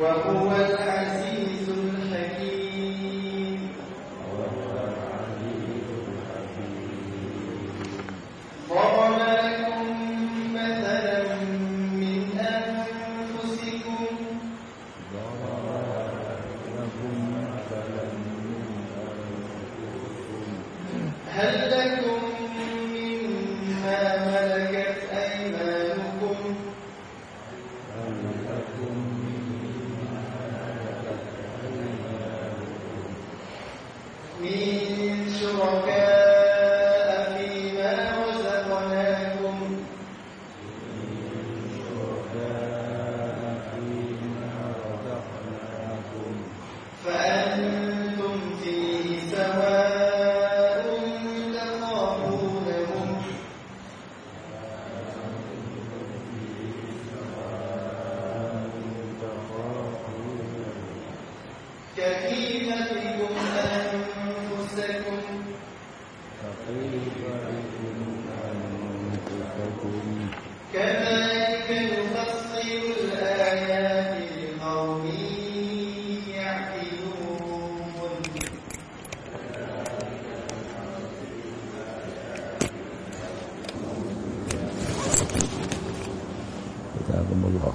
وهو العزيز الحكيم وهو العزيز الحكيم ضرب لكم مثلا من أنفسكم ضرب لكم مثلا من أنفسكم هل لكم مما ملكت أيمانكم هل لكم مما ملكت أيمانكم من شركاء فيما رزقناكم شركاء فيما رزقناكم فأنتم فيه سواء تخافونهم كخيفتكم أنفسكم فكيف بكم أنفسكم كذلك نفصل الآيات لقوم يعقلون جزاكم الله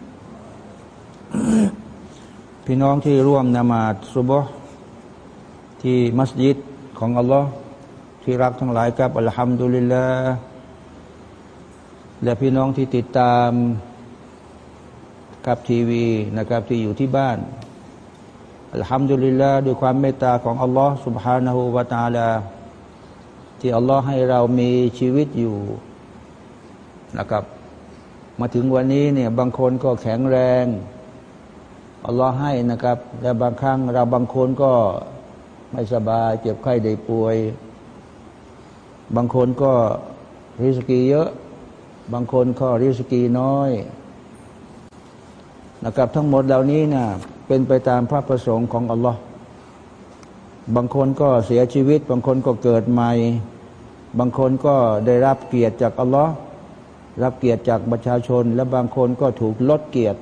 พี่น้องที่ร่วมนมาดซุบฮ์ที่มัสยิดของอัลลอฮ์ที่รักทั้งหลายครับอัลฮัมดุลิลลาห์และพี่น้องที่ติดตามกับทีวีนะครับ ที่อยู่ที่บ้านอัลฮัมดุลิลลาห์ด้วยความเมตตาของอัลลอฮ์ سبحانه และ تعالى ที่อัลลอฮ์ให้เรามีชีวิตอยู่นะครับ มาถึงวันนี้เนี่ยบางคนก็แข็งแรง อัลลอฮ์ให้นะครับ และบางครั้งเราบางคนก็ไม่สบายเจ็บไข้ได้ป่วย บางคนก็ริสกีเยอะ บางคนก็ริสกีน้อยนะครับทั้งหมดเหล่านี้นะเป็นไปตามพระประสงค์ของอัลลอฮ์บางคนก็เสียชีวิต บางคนก็เกิดใหม่ บางคนก็ได้รับเกียรติจากอัลลอฮ์รับเกียรติจากประชาชน และบางคนก็ถูกลดเกียรติ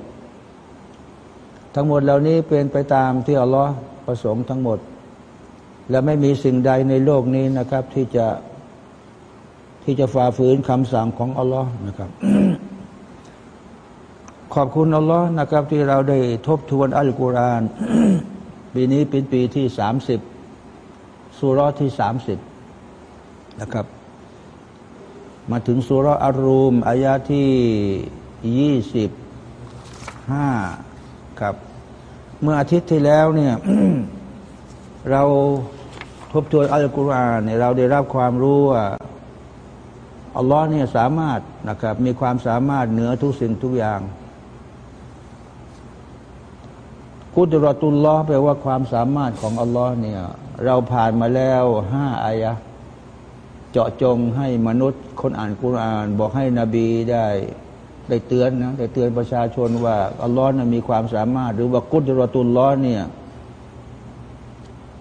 ทั้งหมดเหล่านี้เป็นไปตามที่อัลลอฮ์ประสงค์ทั้งหมด และไม่มีสิ่งใดในโลกนี้นะครับ ที่จะที่จะฝ่าฝืนคำสั่งของอัลลอฮ์นะครับ ขอบคุณอัลลอฮ์นะครับ ที่เราได้ทบทวนอัลกุรอานปีนี้เป็นปีที่สามสิบสุรที่สามสิบนะครับ มาถึงสุรอารูมอายาที่ยี่สิบห้า ครับ เมื่ออาทิตย์ที่แล้วเนี่ยเราทบทวนอัลกุรอานเนี่ยเราได้รับความรู้ว่าอัลลอฮ์เนี่ยสามารถนะครับ มีความสามารถเหนือทุกสิ่งทุกอย่าง กุดรตุลลอฮ์แปลว่าความสามารถของอัลลอฮ์เนี่ย เราผ่านมาแล้วห้าอายะ เจาะจงให้มนุษย์คนอ่านกุรอาน บอกให้นบีได้ ได้เตือนนะได้เตือนประชาชนว่าอัลลอฮ์นั้นมีความสามารถ หรือว่ากุดรตุลลอเนี่ย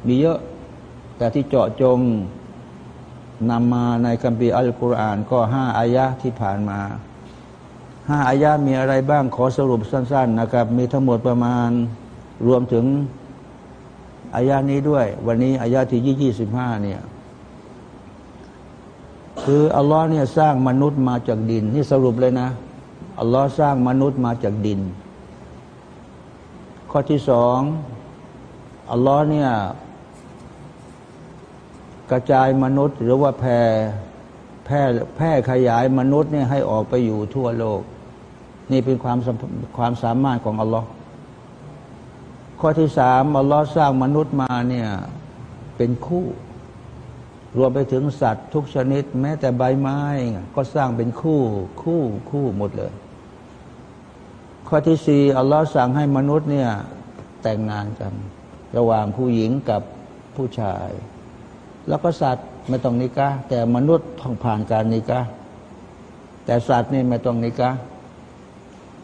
มีเยอะแต่ที่เจาะจงนำมาในคัมภีร์อัลกุรอาน ก็ห้าอายะที่ผ่านมาห้าอายะมีอะไรบ้างขอสรุปสั้น ๆ นะครับ มีทั้งหมดประมาณรวมถึงอายานี้ด้วย วันนี้อายาที่ยี่ยี่สิบห้าเนี่ยคืออัลลอฮ์เนี่ยสร้างมนุษย์มาจากดิน นี่สรุปเลยนะ อัลลอฮ์สร้างมนุษย์มาจากดิน ข้อที่สองอัลลอฮ์เนี่ยกระจายมนุษย์หรือว่าแผ่แพร่แพร่ขยายมนุษย์เนี่ยให้ออกไปอยู่ทั่วโลก นี่เป็นความความสามารถของอัลลอฮ์ข้อที่สามอัลลอฮ์สร้างมนุษย์มาเนี่ยเป็นคู่ รวมไปถึงสัตว์ทุกชนิด แม้แต่ใบไม้ก็สร้างเป็นคู่ คู่คู่หมดเลย ข้อที่สี่อัลลอฮ์สั่งให้มนุษย์เนี่ยแต่งงานกัน ระหว่างผู้หญิงกับผู้ชาย แล้วก็สัตว์ไม่ต้องนิกะแต่มนุษย์ต้องผ่านการนิกะแต่สัตว์นี่ไม่ต้องนิกะ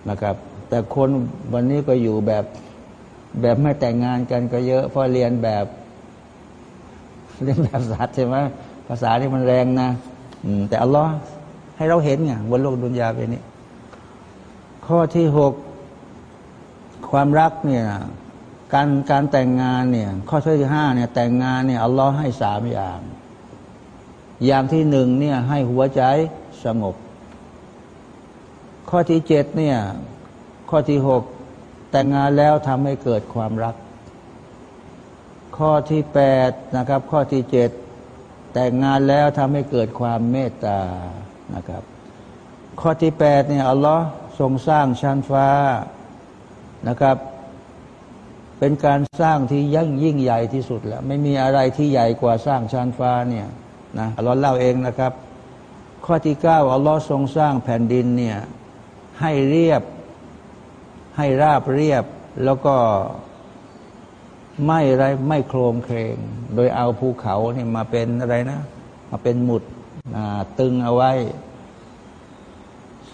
นะครับ แต่คนวันนี้ก็อยู่แบบแบบไม่แต่งงานกันก็เยอะ เพราะเรียนแบบเรียนแบบสัตว์ใช่ไหมภาษาที่มันแรงนะแต่อัลลอฮ์ให้เราเห็นไงบนโลกดุนยาเป็นนี้ ข้อที่หก ความรักเนี่ยการการแต่งงานเนี่ยข้อที่ห้าเนี่ยแต่งงานเนี่ยอัลลอฮ์ให้สามอย่าง อย่างที่หนึ่งเนี่ยให้หัวใจสงบ ข้อที่เจ็ดเนี่ยข้อที่หกแต่งงานแล้วทำให้เกิดความรัก ข้อที่แปดนะครับ ข้อที่เจ็ดแต่งงานแล้วทำให้เกิดความเมตตานะครับ ข้อที่แปดเนี่ยอัลลอฮ์ทรงสร้างชั้นฟ้า นะครับ เป็นการสร้างที่ยิ่งยิ่งใหญ่ที่สุดแล้ว ไม่มีอะไรที่ใหญ่กว่าสร้างชั้นฟ้าเนี่ยนะอัลลอฮ์เล่าเองนะครับ ข้อที่เก้าอัลลอฮ์ทรงสร้างแผ่นดินเนี่ยให้เรียบให้ราบเรียบแล้วก็ไม่ไรไม่โครงเครง โดยเอาภูเขาเนี่ยมาเป็นอะไรนะ มาเป็นหมุดตึงเอาไว้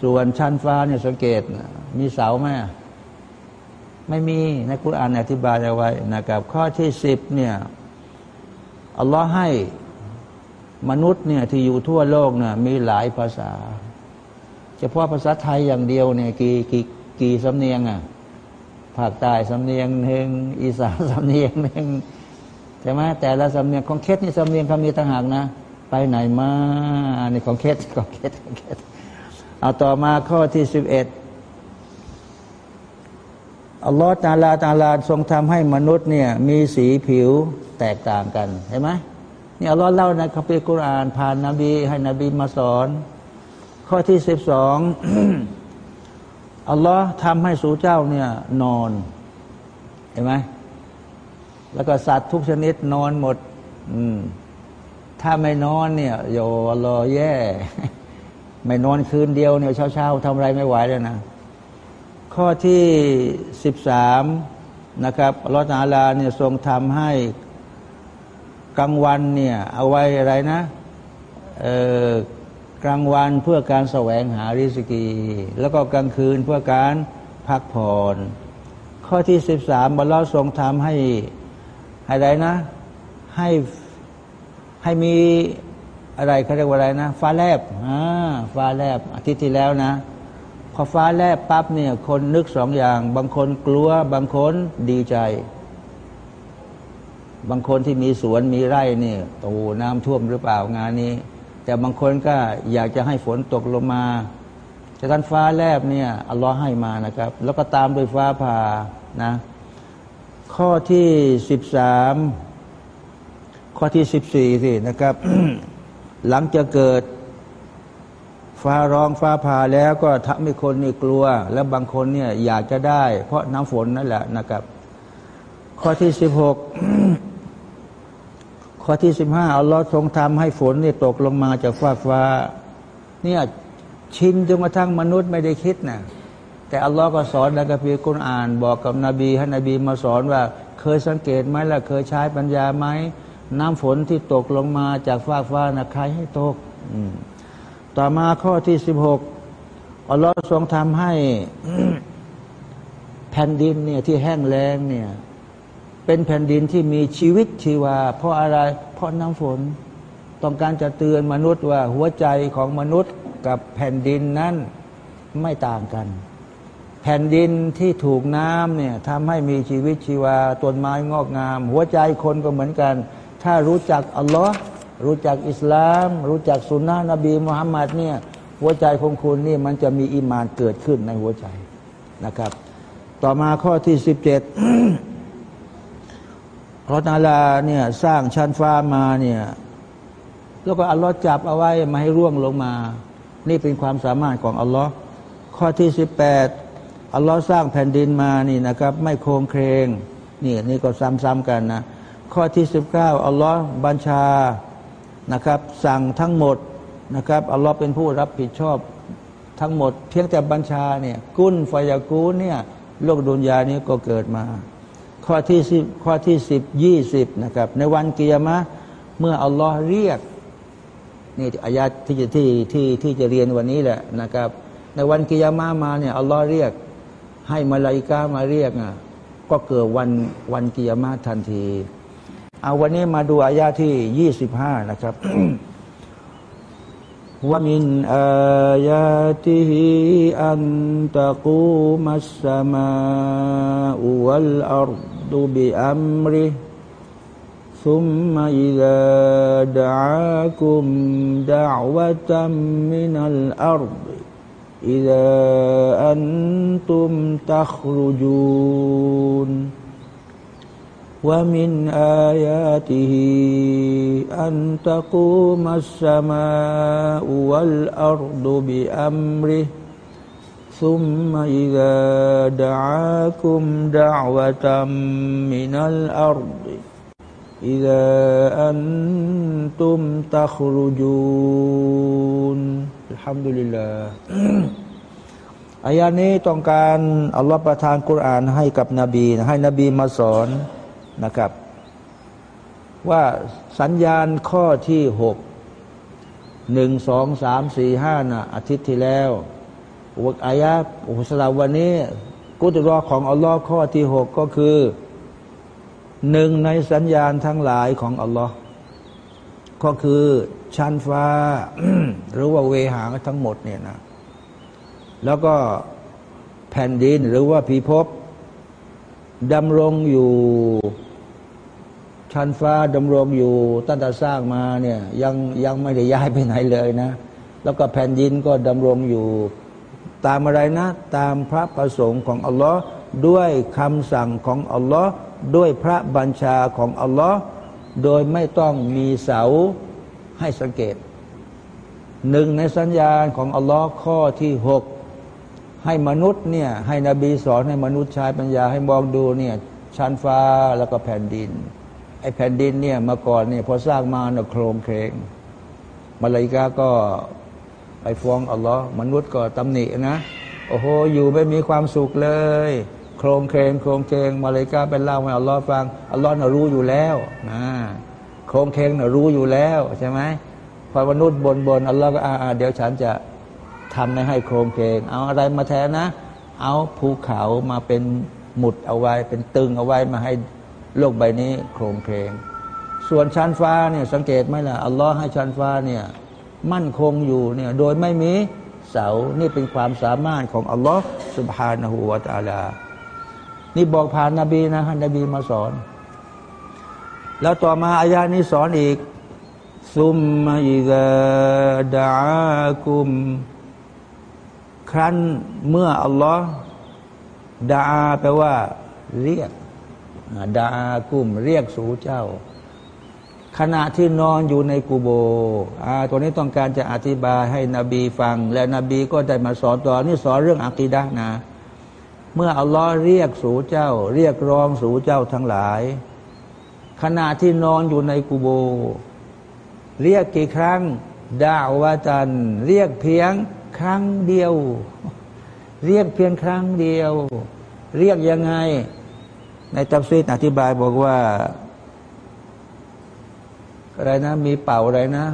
ส่วนชั้นฟ้าเนี่ยสังเกต มีเสาไหม ไม่มีในคุรานอธิบายเอาไว้นะครับ ข้อที่สิบเนี่ยอัลลอฮ์ให้มนุษย์เนี่ยที่อยู่ทั่วโลกเนี่ยมีหลายภาษา เฉพาะภาษาไทยอย่างเดียวเนี่ยกี่กี่กี่สำเนียงอะภาคใต้สำเนียงหนึ่งอีสานสำเนียงหนึ่งใช่ไหมแต่ละสำเนียงของเคสนี่สำเนียงเขามีต่างหากนะ ไปไหนมาอันนี้ของเคสของเคสของเคสเอาต่อมาข้อที่สิบเอ็ด อัลลอฮฺตาลาตาลาทรงทำให้มนุษย์เนี่ยมีสีผิวแตกต่างกันเห็นไหมนี่อัลลอฮ์เล่าในคัมภีร์กุรอานผ่านนบีให้นบีมาสอน ข้อที่สิบสองอัลลอฮ์ทำให้สู่เจ้าเนี่ยนอน เห็นไหมแล้วก็สัตว์ทุกชนิดนอนหมด อืม ถ้าไม่นอนเนี่ยโยอัลลอฮ์แย่ ไม่นอนคืนเดียวเนี่ยเช้าๆทำอะไรไม่ไหวเลยนะ ข้อที่สิบสามนะครับอัลอตาลาเนี่ยทรงทำให้กลางวันเนี่ยเอาไว้อะไรนะเออกลางวันเพื่อการแสวงหาริสกี แล้วก็กลางคืนเพื่อการพักผ่อนข้อที่สิบสามบัลลอทรงทำให้อะไรนะให้ให้มีอะไรเขาเรียกว่าอะไรนะ ฟ้าแลบอ่าฟ้าแลบอาทิตย์ที่แล้วนะ อฟ้าแลบปั๊บเนี่ยคนนึกสองอย่าง บางคนกลัว บางคนดีใจ บางคนที่มีสวนมีไร่เนี่ยโอ้น้ำท่วมหรือเปล่างานนี้ แต่บางคนก็อยากจะให้ฝนตกลงมาจากการฟ้าแลบเนี่ยอัลลอฮ์ให้มานะครับ แล้วก็ตามด้วยฟ้าผ่านะ ข้อที่สิบสามข้อที่สิบสี่สินะครับ หลังจะเกิด ฟ้าร้องฟ้าผ่าแล้วก็ทำให้คนนี่กลัว แล้วบางคนเนี่ยอยากจะได้ เพราะน้ำฝนนั่นแหละนะครับ ข้อที่สิบหกข้อที่สิบห้าอัลลอฮ์ทรงทำให้ฝนนี่ตกลงมาจากฟ้าฟ้า เนี่ยชินจนกระทั่งมนุษย์ไม่ได้คิดนะแต่อัลลอฮ์ก็สอนในกัมภีร์กุณอ่าน บอกกับนบีให้นบีมาสอนว่า เคยสังเกตไหมล่ะเคยใช้ปัญญาไหมน้ำฝนที่ตกลงมาจากฟ้าฟ้านะใครให้ตก ต่อมาข้อที่สิบหกอัลลอฮ์ทรงทำให้แผ่นดินเนี่ยที่แห้งแล้งเนี่ย เป็นแผ่นดินที่มีชีวิตชีวา เพราะอะไร เพราะน้ำฝน ต้องการจะเตือนมนุษย์ว่าหัวใจของมนุษย์กับแผ่นดินนั้นไม่ต่างกัน แผ่นดินที่ถูกน้ำเนี่ยทำให้มีชีวิตชีวาต้นไม้งอกงาม หัวใจคนก็เหมือนกัน ถ้ารู้จักอัลลอฮ์ รู้จักอิสลาม รู้จักสุนนะนบีมุฮัมมัดเนี่ยหัวใจของคุณนี่มันจะมีอิมานเกิดขึ้นในหัวใจนะครับ ต่อมาข้อที่สิบเจ็ดรอนาลาเนี่ยสร้างชั้นฟ้ามาเนี่ยแล้วก็อัลลอฮ์จับเอาไว้มาให้ร่วงลงมา นี่เป็นความสามารถของอัลลอฮ์ข้อที่สิบแปดอัลลอฮ์สร้างแผ่นดินมานี่นะครับ ไม่โครงเครงนี่นี่ก็ซ้ำๆกันนะ ข้อที่สิบเก้าอัลลอฮ์บัญชา นะครับ สั่งทั้งหมดนะครับอัลลอฮ์เป็นผู้รับผิดชอบทั้งหมดเพียงแต่บัญชาเนี่ยกุนฟยากูเนี่ยโลกดุนยานี้ก็เกิดมา ข้อที่สิบข้อที่สิบยี่สิบนะครับ ในวันกิยามะเมื่ออัลลอฮ์เรียกนี่อายาที่จะที่ที่ที่จะเรียนวันนี้แหละนะครับ ในวันกิยามะมาเนี่ยอัลลอฮ์เรียก ให้มาลาอิกามาเรียกอะก็เกิดวันวันกิยามะทันที เอาวันนี้มาดูอายาที่ยี่สิบห้านะครับว่ามินอายาติฮิอันตะกูมัสสมาอุวัลอัรดุบิอัมริ ثم إذا دعاكم دعوة من الأرض إذا أنتم تخرجون ومن آياته أن تقوم السماء والأرض بأمره ثم إذا دعاكم دعوة من الأرض إذا أنتم تخرجون الحمد لله อายานี้ต้องการอัลลอฮฺประทานกุรอานให้กับนบีให้นบีมาสอน นะครับ ว่าสัญญาณข้อที่หกหนึ่งสองสามสี่ห้านะอาทิตย์ที่แล้วอุกอายะอุสลาวันนี้ กุตรอของอัลลอฮ์ข้อที่หกก็คือหนึ่งในสัญญาณทั้งหลายของอัลลอฮ์ก็คือชั้นฟ้า หรือว่าเวหางทั้งหมดเนี่ยนะ แล้วก็แผ่นดินหรือว่าผีพ ดำรงอยู่ชั้นฟ้าดำรงอยู่ตั้งแต่สร้างมาเนี่ยยังยังไม่ได้ย้ายไปไหนเลยนะ แล้วก็แผ่นดินก็ดำรงอยู่ตามอะไรนะ ตามพระประสงค์ของอัลลอฮ์ด้วยคำสั่งของอัลลอฮ์ด้วยพระบัญชาของอัลลอฮ์โดยไม่ต้องมีเสาให้สังเกตหนึ่งในสัญญาณของอัลลอฮ์ข้อที่หก ให้มนุษย์เนี่ยให้นบีสอนให้มนุษย์ใช้ปัญญาให้มองดูเนี่ยชั้นฟ้าแล้วก็แผ่นดิน ไอ้แผ่นดินเนี่ยมาก่อนเนี่ยพอสร้างมาเนี่ยโครงเครงมาลายกาก็ไปฟ้องอัลลอฮ์มนุษย์ก็ตำหนินะ โอ้โห อยู่ไม่มีความสุขเลย โครงเครงโครงเครงมาลายกาเป็นเล่าให้อัลลอฮ์ฟังอัลลอฮ์น่ะรู้อยู่แล้วนะโครงเครงน่ะรู้อยู่แล้วใช่ไหมพอมนุษย์บนบนอัลลอฮ์ก็อ่าเดี๋ยวฉันจะ ทำให้โครงเคงเอาอะไรมาแทนนะ เอาภูเขามาเป็นหมุดเอาไว้ เป็นตึงเอาไว้มาให้โลกใบนี้โครงเคงส่วนชั้นฟ้าเนี่ยสังเกตไหมล่ะอัลลอฮ์ให้ชั้นฟ้าเนี่ยมั่นคงอยู่เนี่ยโดยไม่มีเสานี่เป็นความสามารถของอัลลอฮ์สุบฮานะฮูวาตาลา นี่บอกผ่านนาบีนะฮะนบีมาสอน แล้วต่อมาอายานี้สอนอีกซุมมาอิกาดาคุม ครั้นเมื่ออัลลอฮ์ดาแปลว่าเรียกดากุมเรียกสู่เจ้า ขณะที่นอนอยู่ในกูโบอ่าตัวนี้ต้องการจะอธิบายให้นบีฟัง และนบีก็ได้มาสอนต่อนี่สอนเรื่องอักีดะนะ เมื่ออัลลอฮ์เรียกสู่เจ้า เรียกร้องสู่เจ้าทั้งหลาย ขณะที่นอนอยู่ในกูโบ เรียกกี่ครั้งดาวาจันเรียกเพียง ครั้งเดียว เรียกเพียงครั้งเดียว เรียกยังไง ในตัฟซีดอธิบายบอกว่า อะไรนะ มีเป่าอะไรนะ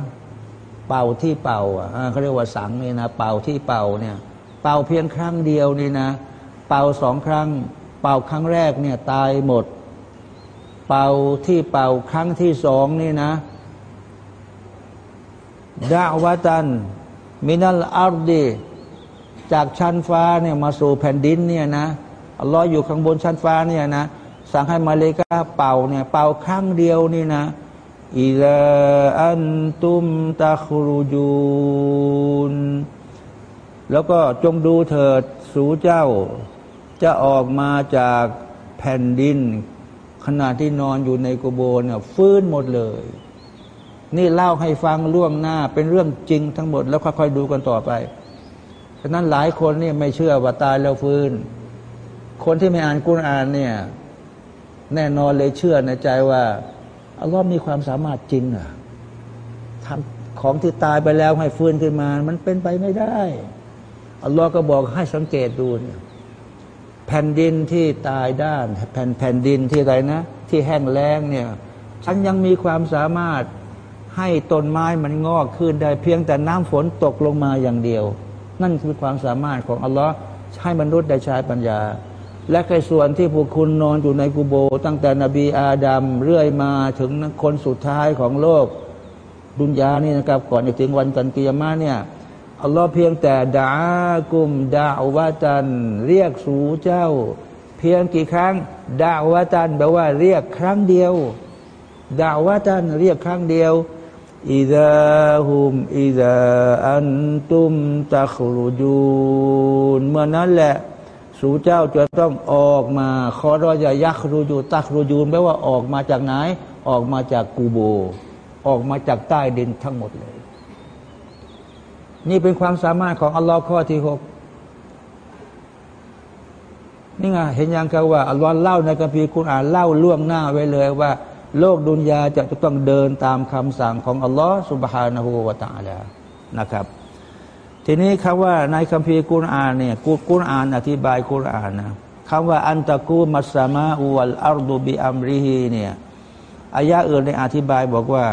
เป่าที่เป่าอะเขาเรียกว่าสังนี่นะเป่าที่เป่าเนี่ย เป่าเพียงครั้งเดียวนี่นะ เป่าสองครั้ง เป่าครั้งแรกเนี่ย ตายหมด เป่าที่เป่าครั้งที่สองนี่นะดาวตัน มินัลอาร์ดีจากชั้นฟ้าเนี่ยมาสู่แผ่นดินเนี่ยนะอัลลอฮ์อยู่ข้างบนชั้นฟ้าเนี่ยนะสั่งให้มาเลกาเป่าเนี่ยเป่าครั้งเดียวนี่นะอิลาอันตุมตาครูจูนแล้วก็จงดูเถิดสู่เจ้า จะออกมาจากแผ่นดิน ขณะที่นอนอยู่ในกุโบเนี่ยฟื้นหมดเลย นี่เล่าให้ฟังล่วงหน้า เป็นเรื่องจริงทั้งหมด แล้วค่อยๆดูกันต่อไป ฉะนั้นหลายคนนี่ไม่เชื่อว่าตายแล้วฟื้น คนที่ไม่อ่านกุรอานเนี่ย แน่นอนเลยเชื่อในใจว่าอัลลอฮ์มีความสามารถจริงอะทำของที่ตายไปแล้วให้ฟื้นขึ้นมา มันเป็นไปไม่ได้อัลลอฮ์ก็บอกให้สังเกตดูเนี่ยแผ่นดินที่ตายด้าน แผ่นแผ่นดินที่ไรนะ ที่แห้งแล้งเนี่ย ฉันยังมีความสามารถ ให้ต้นไม้มันงอกขึ้นได้เพียงแต่น้ำฝนตกลงมาอย่างเดียว นั่นคือความสามารถของอัลลอฮ์ให้มนุษย์ได้ใช้ปัญญา และใครส่วนที่พวกคุณนอนอยู่ในกูโบ ตั้งแต่นบีอาดัมเรื่อยมาถึงคนสุดท้ายของโลก ดุนยานี่นะครับ ก่อนจะถึงวันกันกิยามะเนี่ยอัลลอฮ์เพียงแต่ดากุมดาวาจันเรียกสู่เจ้า เพียงกี่ครั้งดาวาจันแปลว่าเรียกครั้งเดียวดาวาจันเรียกครั้งเดียว อิดะฮุมอิดะอันตุมตะครูจูนเมื่อนั้นแหละ สู่เจ้าจะต้องออกมาคอรอยายักรูยูตักรูยูนแปลว่าออกมาจากไหน ออกมาจากกูโบ ออกมาจากใต้ดินทั้งหมดเลย นี่เป็นความสามารถของอัลลอฮ์ข้อที่หกนี่ไงเห็นยังกันว่าอัลลอฮ์เล่าในคัมภีร์คุณอ่านเล่าล่วงหน้าไว้เลยว่า โลกดุนยาจะจะต้องเดินตามคำสั่งของอัลลอฮ์สุบฮานะฮูวาตาลานะครับ ทีนี้คำว่าในคัมภีร์กุรอานเนี่ยกุรอานอธิบายกุรอานนะคำว่าอันตะกูมัสมาอุวัลอัลดุบิอัมริฮีเนี่ยอายะอื่นในอธิบายบอกว่า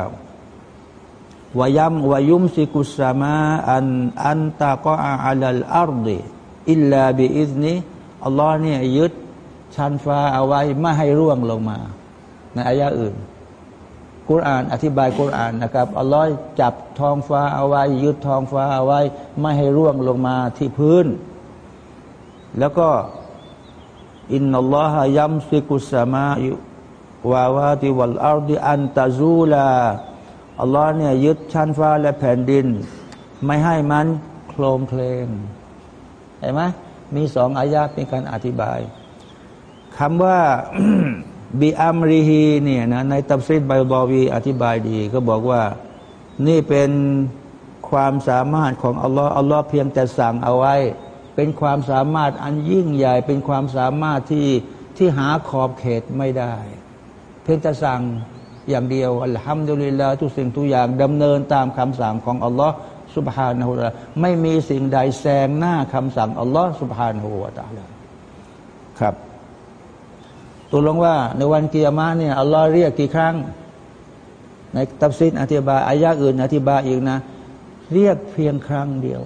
วายัมวายุมสิกุสมาอันอันตะกออัลลอัลดิอิลลาบิอิซนีอัลลอฮ์เนี่ยยึดชั้นฟ้าเอาไว้ไม่ให้ร่วงลงมา ในอายะอื่น กุรอานอธิบายกุรอานนะครับอัลลอฮ์จับท้องฟ้าเอาไว้ ยึดท้องฟ้าเอาไว้ ไม่ให้ร่วงลงมาที่พื้น แล้วก็إن الله يمسك السماوات والأرض أن تزولا อัลลอฮ์เนี่ยยึดชั้นฟ้าและแผ่นดิน ไม่ให้มันโคลงเคลงเห็นไหมมีสองอายาเป็นการอธิบายคำว่า บิอัมริฮีเนี่ยนะในตับซิดไบบอวีอธิบายดี ก็บอกว่านี่เป็นความสามารถของอัลลอฮ์อัลลอฮ์เพียงแต่สั่งเอาไว้ เป็นความสามารถอันยิ่งใหญ่ เป็นความสามารถที่ที่หาขอบเขตไม่ได้ เพียงแต่สั่งอย่างเดียวอัลฮัมดุลิลลาทุกสิ่งทุกอย่างดำเนินตามคำสั่งของอัลลอฮ์سبحانه و ไม่มีสิ่งใดแซงหน้าคำสั่งอัลลอฮ์سبحانه وتعالى ครับ ตัวลงว่า ในวันกิยามะเนี่ยอัลลอฮ์เรียกกี่ครั้ง ในตัฟซีรอธิบายอายะอื่น อธิบายอีกนะ เรียกเพียงครั้งเดียว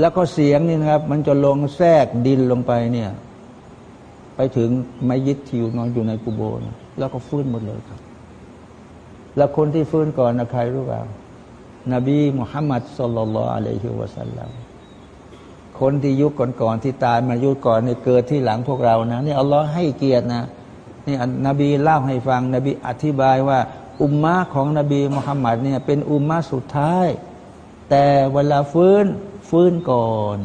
แล้วก็เสียงนี่นะครับ มันจะลงแทรกดินลงไปเนี่ย ไปถึงมัยยิตที่นอนอยู่ในกุโบร์แล้วก็ฟื้นหมดเลยครับ แล้วคนที่ฟื้นก่อนนะใครรู้เปล่านบีมุฮัมมัดสุลลัลอะลัยฮิวะสัลลัม คนที่ยุคก่อนๆที่ตายมายุคก่อนเนี่ยเกิดที่หลังพวกเรานะนี่อัลลอฮ์ให้เกียรตินะนี่นบีเล่าให้ฟัง นบีอธิบายว่าอุมมะของนบีมุฮัมมัดเนี่ยเป็นอุมมะสุดท้าย แต่เวลาฟื้นฟื้นก่อน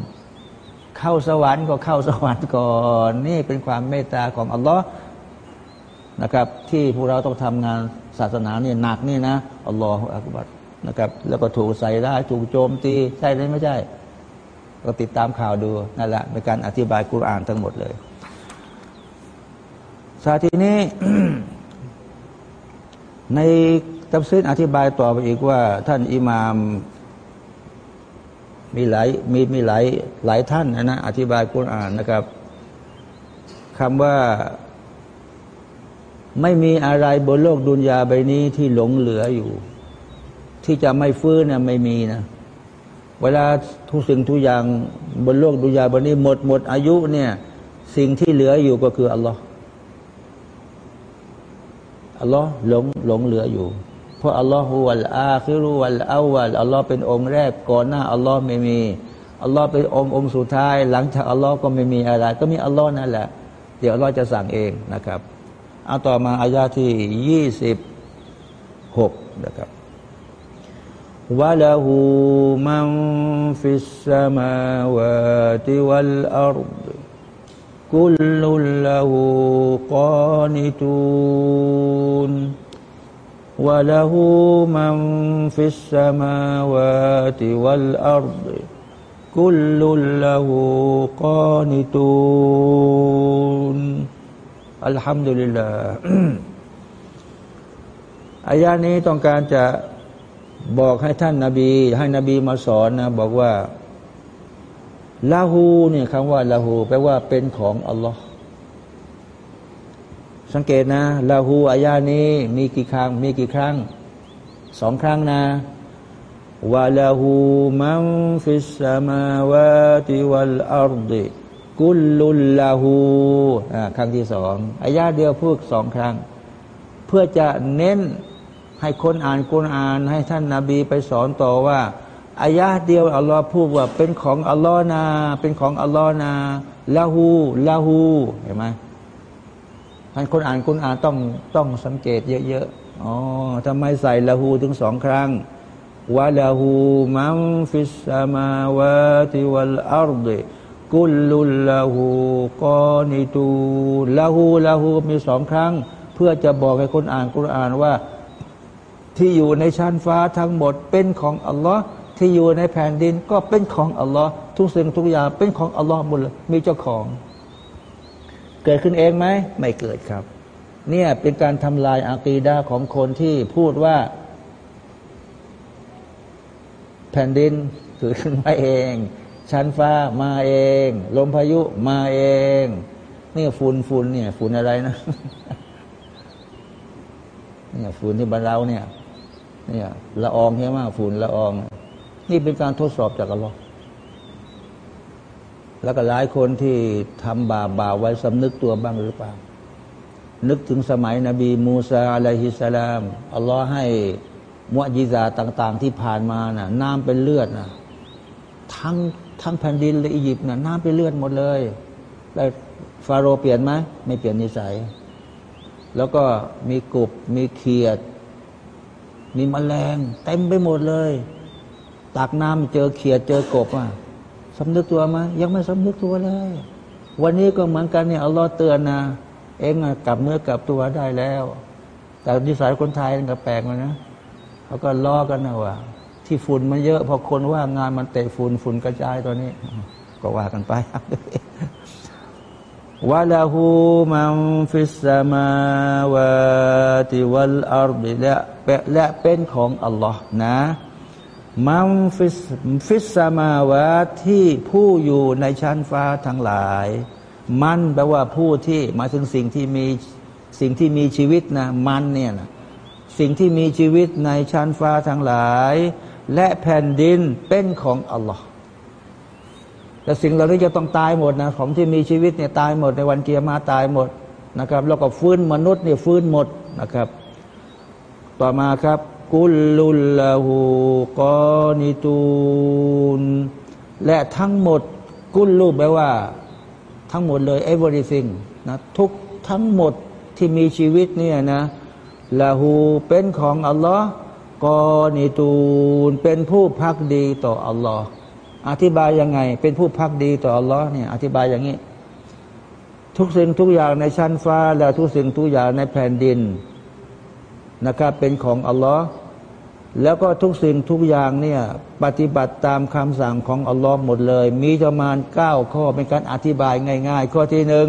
เข้าสวรรค์ก็เข้าสวรรค์ก่อน นี่เป็นความเมตตาของอัลลอฮ์นะครับ ที่พวกเราต้องทำงานศาสนาเนี่ยหนักนี่นะالله أكبر นะครับ แล้วก็ถูกใส่ได้ถูกโจมตี ใช่หรือไม่ใช่ ก็ติดตามข่าวดูนั่นแหละเป็นการอธิบายกุรอานทั้งหมดเลยสาทีนี้ในตัฟซีรอธิบายต่อไปอีกว่า ท่านอิหม่ามมีหลายมีมีหลายหลายท่านนะนะอธิบายกุรอานนะครับคำว่าไม่มีอะไรบนโลกดุนยาใบนี้ที่หลงเหลืออยู่ ที่จะไม่ฟื้นนะไม่มีนะ เวลาทุกสิ่งทุกอย่างบนโลกดุยาบนนี้หมดหมดอายุเนี่ย สิ่งที่เหลืออยู่ก็คืออัลลอฮ์อัลลอฮ์หลงหลงเหลืออยู่ เพราะอัลลอฮฺวัลอาคิรุวัลอาวัลอัลลอฮ์เป็นองค์แรกก่อนหน้าอัลลอฮ์ไม่มีอัลลอฮ์เป็นองค์องค์สุดท้าย หลังจากอัลลอฮ์ก็ไม่มีอะไร ก็มีอัลลอฮ์นั่นแหละ เดี๋ยวอัลลอฮ์จะสั่งเองนะครับเอาต่อมาอายาที่ยี่สิบหกนะครับ وله من في السماوات والأرض كل له قانتون وله من في السماوات والأرض كل له قانتون الحمد لله อายานี้ต้องการจะ บอกให้ท่านนาบี ให้นบีมาสอนนะ บอกว่าลาหูเนี่ยคำว่าลาหูแปลว่าเป็นของอัลลอฮ์สังเกตนะลาหูอายานี้มีกี่ครั้ง มีกี่ครั้งสองครั้งนะวะลาหูมัมฟิสสมาวาติวัลอาร์ดิกุลลุลลาหูครั้งที่สองอายาเดียวพูดสองครั้ง เพื่อจะเน้น ให้คนอ่านกุรอาน ให้ท่านนาบีไปสอนต่อว่าอายะเดียวอัลลอฮ์พูดว่าเป็นของอัลลอฮ์นาเป็นของอัลลอฮ์นาละหูละหูเห็นไหมท่านคนอ่านกุรอานต้องต้องสังเกตเยอะๆอ๋อทำไมใส่ละหูถึงสองครั้งวะละหูมัมฟิสสมาวาติวัลอาร์ดกุลลุลละหูกอนิตูละหูละหูมีสองครั้ง เพื่อจะบอกให้คนอ่านกุรอานว่า ที่อยู่ในชั้นฟ้าทั้งหมดเป็นของอัลลอฮ์ที่อยู่ในแผ่นดินก็เป็นของอัลลอฮ์ทุกสิ่งทุกอย่างเป็นของอัลลอฮ์หมดเลยมีเจ้าของ เกิดขึ้นเองไหมไม่เกิดครับ เนี่ยเป็นการทำลายอากีดาของคนที่พูดว่า แผ่นดินเกิดขึ้นมาเอง ชั้นฟ้ามาเอง ลมพายุมาเองนี่ฝุ่นฝุ่นเนี่ยฝุ่นอะไรนะเนี่ยฝุ่นที่บ้านเราเนี่ย เนี่ยละอองใช่ไหมฝุ่นละออง นี่เป็นการทดสอบจากอัลลอฮ์แล้วก็หลายคนที่ทำบาปบาไว้สำนึกตัวบ้างหรือเปล่า นึกถึงสมัยนบีมูซาอะลัยฮิสสลามอัลลอฮ์ให้มุอจิซาต่าง ๆ ที่ผ่านมานะ่ะ น้ำเป็นเลือดนะทั้งทั้งแผ่นดินเลยอียิปต์นะ่ะน้ำเป็นเลือดหมดเลยแล้วฟาโรห์เปลี่ยนไหมไม่เปลี่ยนนิสัย แล้วก็มีกบมีเขียด มีแมลงเต็มไปหมดเลยตักน้ำเจอเขียดเจอกบอะสำนึกตัวไหมยังไม่สำนึกตัวเลย วันนี้ก็เหมือนกันเนี่ยอัลลอฮ์เตือนนะเองอะกลับเนื้อกลับตัวได้แล้ว แต่นิสัยคนไทยมันก็แปลกเลยนะเขาก็ล้อกันนะว่าที่ฝุ่นมันเยอะพอคนว่างานมันเตะฝุ่นฝุ่นกระจายตัวนี้ ก็ว่ากันไป وله من في السماوات والأرض และและเป็นของอัลลอฮ์นะمن في في السماوات ผู้อยู่ในชั้นฟ้าทั้งหลาย من แปลว่าผู้ที่หมายถึงสิ่งที่มีสิ่งที่มีชีวิตนะمن เนี่ยนะสิ่งที่มีชีวิตในชั้นฟ้าทั้งหลาย และแผ่นดินเป็นของอัลลอฮ์ แต่สิ่งเหล่านี้จะต้องตายหมดนะของที่มีชีวิตเนี่ยตายหมดในวันเกียร์มาตายหมดนะครับ แล้วก็ฟื้นมนุษย์เนี่ยฟื้นหมดนะครับ ต่อมาครับ กุลลุลลาหูกอนิตูนและทั้งหมดกุลลูแปลว่า ทั้งหมดเลย everything นะทุกทั้งหมดที่มีชีวิตเนี่ยนะลาหูเป็นของอัลลอฮ์กอนิตูนเป็นผู้พักดีต่ออัลลอฮ์ อธิบายยังไง เป็นผู้พักดีต่ออัลลอฮ์เนี่ย อธิบายอย่างนี้ ทุกสิ่งทุกอย่างในชั้นฟ้า และทุกสิ่งทุกอย่างในแผ่นดินนะครับ เป็นของอัลลอฮ์แล้วก็ทุกสิ่งทุกอย่างเนี่ย ปฏิบัติตามคำสั่งของอัลลอฮ์หมดเลย มีประมาณเก้าข้อเป็นการอธิบายง่าย ๆ ข้อที่หนึ่ง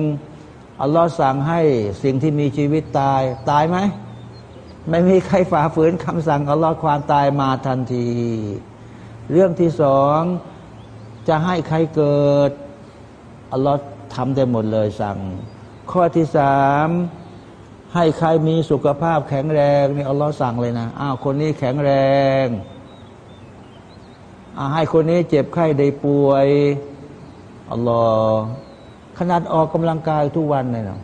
อัลลอฮ์สั่งให้สิ่งที่มีชีวิตตาย ตายไหมไม่มีใครฝ่าฝืนคำสั่งอัลลอฮ์ความตายมาทันที เรื่องที่สอง จะให้ใครเกิดอัลลอฮ์ทำได้หมดเลยสั่ง ข้อที่สามให้ใครมีสุขภาพแข็งแรงนี่อัลลอฮ์สั่งเลยนะอ้าวคนนี้แข็งแรงอาให้คนนี้เจ็บไข้ได้ป่วยอัลลอฮ์ขนาดออกกำลังกายทุกวันเลยนะ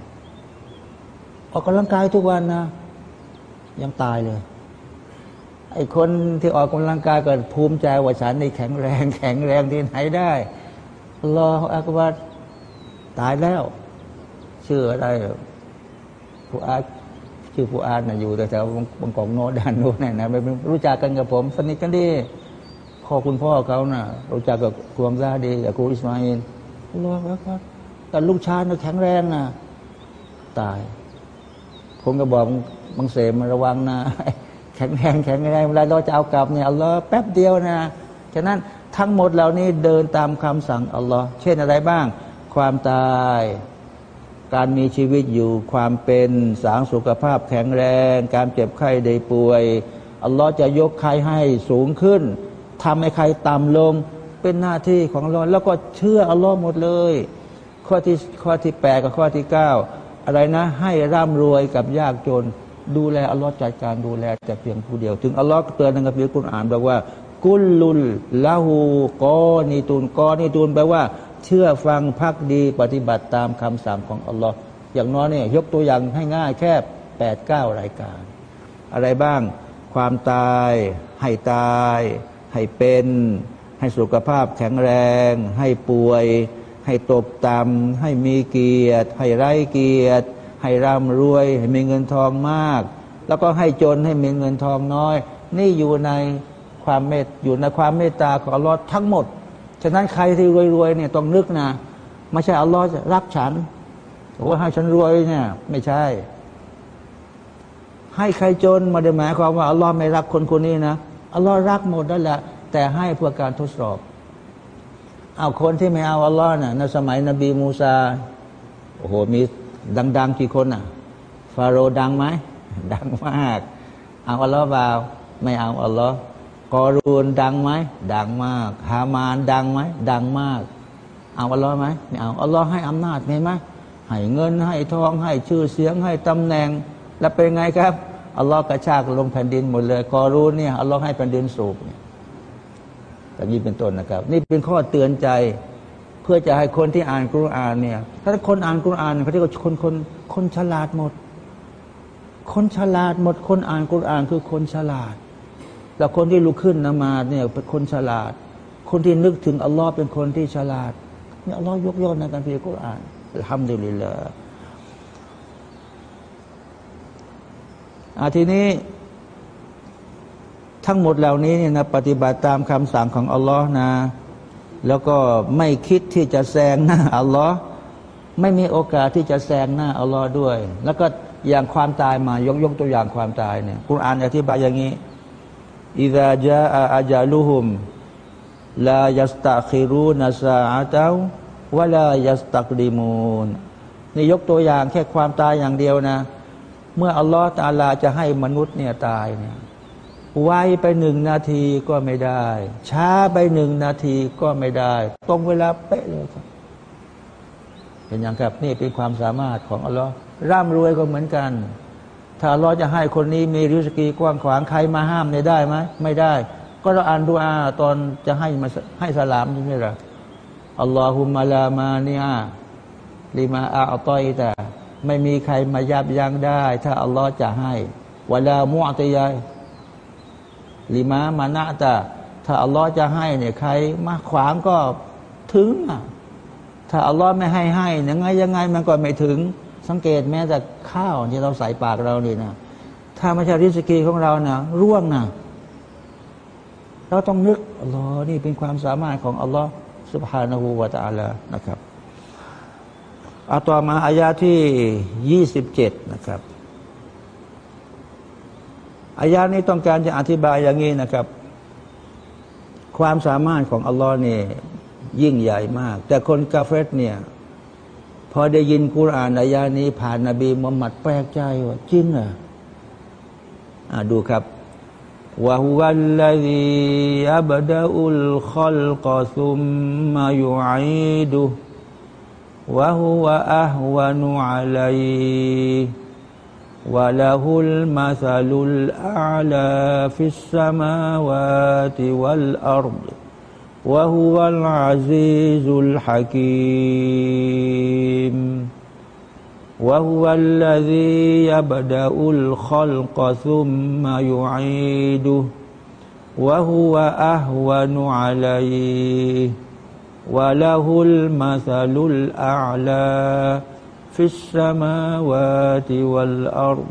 ออกกำลังกายทุกวันนะ ยังตายเลย ไอ้คนที่ออกกำลังกายก็ภูมิใจว่าฉันในแข็งแรง แข็งแรงที่ไหนได้รออักบัดตายแล้ว ชื่ออะไรผู้อาชื่อผู้อานะอยู่แต่แถวบางกองโนดันโน้นนะไปรู้จักกันกับผม สนิทกันดีพ่อคุณพ่อเขานะ่ะ รู้จักกับครูอัมซาดีกับครูอิสมาอินรออักบัดแต่ลูกชายน่ะแข็งแรงนะตาย ผมก็บอกบังเสมระวังนะ ข็งแรงแข็งแรงเวลาเราจะเอากลับเนี่ยอัลลอฮ์แป๊บเดียวนะ ฉะนั้นทั้งหมดเหล่านี้เดินตามคำสั่งอัลลอฮ์เช่นอะไรบ้าง ความตาย การมีชีวิตอยู่ความเป็นสางสุขภาพแข็งแรง การเจ็บไข้ได้ป่วยอัลลอฮ์จะยกใครให้สูงขึ้นทำให้ใครต่ำลงเป็นหน้าที่ของอัลลอฮ์แล้วก็เชื่ออัลลอฮ์หมดเลย ข้อที่ข้อที่แปดกับข้อที่เก้าอะไรนะให้ร่ำรวยกับยากจน ดูแลอัลลอฮ์จัดการดูแลแต่เพียงผู้เดียว ถึงอัลลอฮ์เตือนในกัมภีร์กุรอานบอกว่า กุลลุลละหูกอนีตูนกอนีตูนแปลว่า เชื่อฟังพักดีปฏิบัติตามคำสั่งของอัลลอฮ์อย่างน้อยเนี่ยยกตัวอย่างให้ง่ายแค่แปดเก้ารายการ อะไรบ้าง ความตาย ให้ตาย ให้เป็น ให้สุขภาพแข็งแรง ให้ป่วย ให้ตกต่ำให้มีเกียรติ ให้ไร้เกียรติ ให้ร่ำรวย ให้มีเงินทองมาก แล้วก็ให้จนให้มีเงินทองน้อย นี่อยู่ในความเมตอยู่ในความเมตตาของอัลลอฮ์ทั้งหมด ฉะนั้นใครที่รวยๆเนี่ยต้องนึกนะไม่ใช่อัลลอฮ์รักฉันว่าให้ฉันรวยเนี่ย ไม่ใช่ ให้ใครจนมาได้หมายความว่าอัลลอฮ์ไม่รักคนคนนี้นะอัลลอฮ์รักหมดนั่นแหละแต่ให้เพื่อการทดสอบ เอาคนที่ไม่เอาอัลลอฮ์น่ะในสมัยนบีมูซาโอ้โหมี ดัง ๆ กี่คนอะ ฟาโรห์ดังไหมดังมาก เอาอัลลอฮ์เปล่าไม่เอาอัลลอฮ์กอรูนดังไหมดังมาก ฮามานดังไหมดังมาก เอาอัลลอฮ์ไหมไม่เอาอัลลอฮ์ให้อำนาจไหมไหมให้เงินให้ทองให้ชื่อเสียงให้ตำแหน่ง แล้วเป็นไงครับอัลลอฮ์กระชากลงแผ่นดินหมดเลย กอรูนเนี่ยอัลลอฮ์ให้แผ่นดินสูบเนี่ยแต่นี้เป็นต้นนะครับ นี่เป็นข้อเตือนใจ เพื่อจะให้คนที่อ่านกุรอานเนี่ย ถ้าคนอ่านกุรอานเขาเรียกว่าคนคนคนฉลาดหมด คนฉลาดหมด คนอ่านกุรอานคือคนฉลาดแต่คนที่ลุกขึ้นนมาเนี่ยเป็นคนฉลาด คนที่นึกถึงอัลลอฮ์เป็นคนที่ฉลาดเนี่ยอัลลอฮ์ยกย่องในการพิจารกุรอานอัลฮัมดุลิลลาห์อาทีนี้ทั้งหมดเหล่านี้เนี่ยนะปฏิบัติตามคำสั่งของอัลลอฮ์นะ แล้วก็ไม่คิดที่จะแซงหน้าอัลลอฮ์ไม่มีโอกาสที่จะแซงหน้าอัลลอฮ์ด้วย แล้วก็อย่างความตายมายกยกตัวอย่างความตายเนี่ยคุณอ่านอธิบายอย่างนี้อิดะจาอาจาลุฮุมลายัสตัคิรูนัสาอาตาวะลายัสตักดีมูนนี่ยกตัวอย่างแค่ความตายอย่างเดียวนะ เมื่ออัลลอฮฺตาลาจะให้มนุษย์เนี่ยตายเนี่ย ไวไปหนึ่งนาทีก็ไม่ได้ ช้าไปหนึ่งนาทีก็ไม่ได้ ตรงเวลาเป๊ะเลยครับเป็นอย่างครับนี่เป็นความสามารถของอัลลอฮ์ร่ำรวยก็เหมือนกัน ถ้าอัลลอฮ์จะให้คนนี้มีริสกีกว้างขวางใครมาห้ามในได้ไหมไม่ได้ ก็เราอ่านดูอาตอนจะให้มาให้สลามใช่ไหมล่ะอัลลอฮุมะลามานีอาลิมาอาอัตอยแต่ไม่มีใครมายับยั้งได้ ถ้าอัลลอฮ์จะให้เวลามุอัตยาย ลิมามานะตาถ้าอัลลอฮ์จะให้เนี่ยใครมาขวางก็ถึงถ้าอัลลอฮ์ไม่ให้ให้ยังไงยังไงมันก็ไม่ถึง สังเกตแม้แต่ข้าวที่เราใส่ปากเราเนี่นะถ้าไม่ใช่ริสกีของเรานะร่วงนะเราต้องนึกอัลลอฮ์นี่เป็นความสามารถของอัลลอฮ์สุบฮานาหูวาตาลานะครับเอาต่อมาอายาที่ยี่สิบเจ็ดนะครับ อายานี้ต้องการจะอธิบายอย่างนี้นะครับ ความสามารถของอัลลอฮ์นี่ยิ่งใหญ่มาก แต่คนกาเฟตเนี่ยพอได้ยินกุรานอายานี้ ผ่านนบีมุฮัมมัดแปลกใจว่าจริงเหรออ่าดูครับวะฮุวัลลซีอับดาอุลขัลกัซุมมายูไอดูวะฮุวะอัฮวานุอัลัย وله المثل الأعلى في السماوات والأرض وهو العزيز الحكيم. وهو الذي يبدأ الخلق ثم يعيده وهو أهون عليه وله المثل الأعلى في السماوات والأرض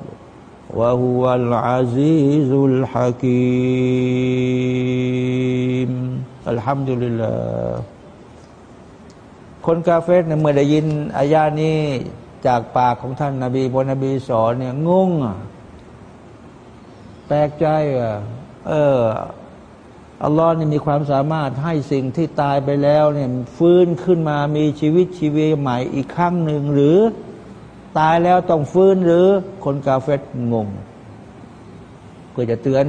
وهو العزيز الحكيم الحمد لله คนกาเฟสเนี่ยเมื่อได้ยินอายานี้จากปากของท่านนาบีบนนบีสอนเนี่ยงงอ่ะแปลกใจอ่ะเออ อัลลอฮ์นี่มีความสามารถให้สิ่งที่ตายไปแล้วเนี่ยฟื้นขึ้นมามีชีวิตชีวิตใหม่อีกครั้งหนึ่งหรือตายแล้วต้องฟื้นหรือคนกาเฟตงงก็จะเตือน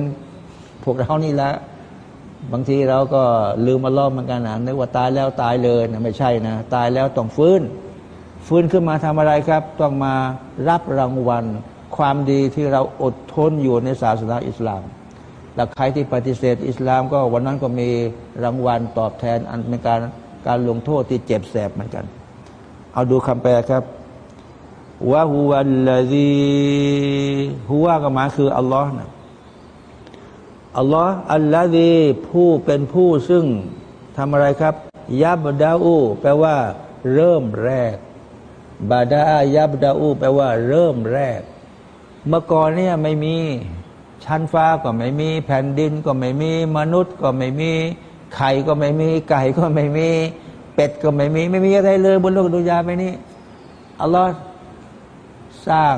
พวกเรานี่แหละบางทีเราก็ลืมมาล้อมเหมือนกันนะนึกว่าตายแล้วตายเลยนะไม่ใช่นะตายแล้วต้องฟื้น ฟื้นขึ้นมาทำอะไรครับ ต้องมารับรางวัล ความดีที่เราอดทนอยู่ในศาสนาอิสลาม แล้วใครที่ปฏิเสธอิสลามก็วันนั้นก็มีรางวัลตอบแทน อันเป็นการการลงโทษที่เจ็บแสบเหมือนกัน เอาดูคำแปลครับวะฮุวัลลซีฮุวะก็หมายคืออัลลอฮ์นะอัลลอฮ์อัลลซีผู้เป็นผู้ซึ่งทำอะไรครับ ยับดาอูแปลว่า เริ่มแรก บาดายับดาอูแปลว่า เริ่มแรก เมื่อก่อนเนี่ยไม่มี ชั้นฟ้าก็ไม่มี แผ่นดินก็ไม่มี มนุษย์ก็ไม่มี ไข่ก็ไม่มี ไก่ก็ไม่มี เป็ดก็ไม่มี ไม่มีอะไรเลยบนโลกดุนยาไปนี้อัลลอฮ์สร้าง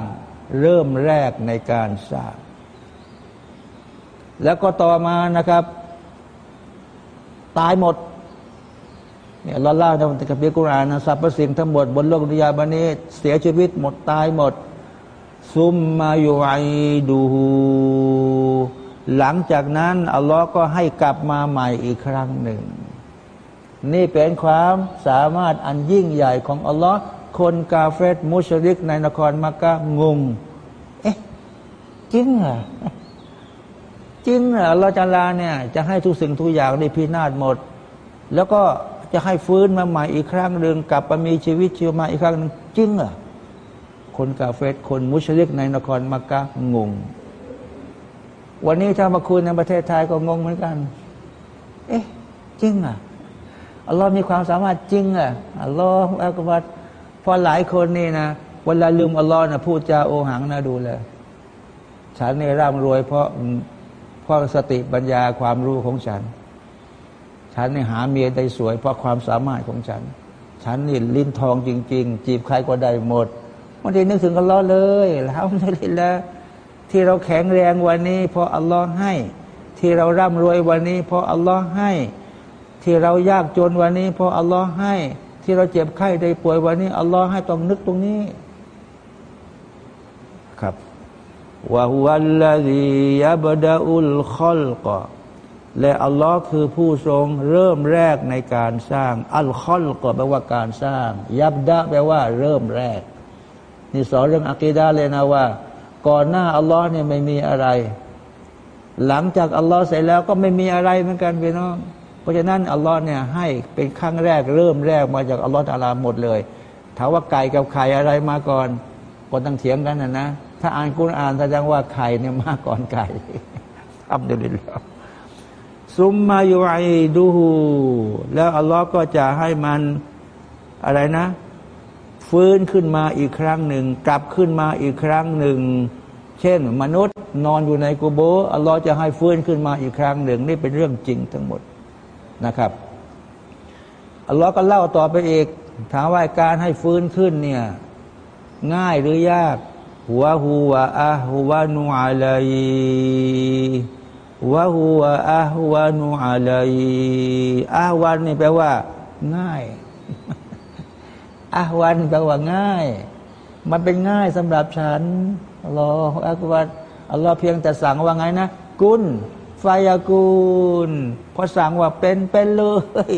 เริ่มแรกในการสร้าง แล้วก็ต่อมานะครับ ตายหมดเนี่ยเราเล่าในกัมภีร์กุรอานนะสรรพสิ่งทั้งหมดบนโลกดุนยาบันนี้ เสียชีวิตหมดตายหมด ซุมมาอยู่ไอดูฮูหลังจากนั้น อัลลอฮ์ก็ให้กลับมาใหม่อีกครั้งหนึ่ง นี่เป็นความสามารถอันยิ่งใหญ่ของอัลลอฮ์คนกาเฟตมุชริกในนครมักกะงง เอ๊ะ จริงเหรอจริงเหรออัลลอฮ์จาลาเนี่ย จะให้ทุกสิ่งทุกอย่างได้พินาศหมด แล้วก็จะให้ฟื้นมาใหม่อีกครั้งหนึ่งกลับมามีชีวิตชีวมาอีกครั้งหนึ่งจริงเหรอ คนกาเฟตคนมุชริกในนครมักกะงง วันนี้ถ้ามาคุยในประเทศไทยก็งงเหมือนกัน เอ๊ะ จริงอะอัลลอฮ์มีความสามารถจริงอะอัลลอฮ์อัลกุบัดพราะหลายคนนี่นะเวลาลืมอัลลอฮ์นะพูดจาโอหังนะดูเลยฉันนี่ร่ำรวยเพราะเพราะสติปัญญาความรู้ของฉัน ฉันนี่หาเมียได้สวย เพราะความสามารถของฉัน ฉันนี่ลิ้นทองจริง ๆ จีบใครก็ได้หมด ไม่ได้นึกถึงอัลลอฮ์เลยแล้วนี่แหละที่เราแข็งแรงวันนี้เพราะอัลลอฮ์ให้ ที่เราร่ำรวยวันนี้เพราะอัลลอฮ์ให้ ที่เรายากจนวันนี้เพราะอัลลอฮ์ให้ ที่เราเจ็บไข้ได้ป่วยวันนี้อัลลอฮ์ให้ต้องนึกตรงนี้ครับวะฮุวัลลซียับดะอุลคอลกและอัลลอฮ์คือผู้ทรงเริ่มแรกในการสร้าง อัลคอลก็แปลว่าการสร้าง ยับดะแปลว่าเริ่มแรก นี่สอนเรื่องอะกีดาเลยนะว่า ก่อนหน้าอัลลอฮ์เนี่ยไม่มีอะไร หลังจากอัลลอฮ์เสร็จแล้วก็ไม่มีอะไรเหมือนกันพี่น้อง เพราะฉะนั้นอัลลอฮ์เนี่ยให้เป็นครั้งแรกเริ่มแรกมาจากอัลลอฮ์อาลาหมดเลยถามว่าไก่กับไข่อะไรมาก่อนก็ต้องเถียงกันนะนะถ้าอ่านกุรอานแสดงว่าไข่เนี่ยมาก่อนไก่อับดุลิลลาห์ซุมมายูไอดูฮูแล้วอัลลอฮ์ก็จะให้มันอะไรนะ ฟื้นขึ้นมาอีกครั้งหนึ่ง กลับขึ้นมาอีกครั้งหนึ่ง เช่น มนุษย์นอนอยู่ในกูโบอัลลอฮ์จะให้ฟื้นขึ้นมาอีกครั้งหนึ่ง นี่เป็นเรื่องจริงทั้งหมดนะครับอัลลอฮ์ก็เล่าต่อไปอีก ถามว่าการให้ฟื้นขึ้นเนี่ยง่ายหรือยากหัวหัวอะหัวนูอะลัยวะหัวอะหัวนูอะลัยอะวันนี่แปลว่า ง่าย อะวันแปลว่าง่าย มันเป็นง่ายสำหรับฉันอัลอฮฺอักบัรอัลลอฮ์เพียงแต่สั่งว่าไงนะ กุลไฟยากุลพอสั่งว่าเป็นเป็นเลย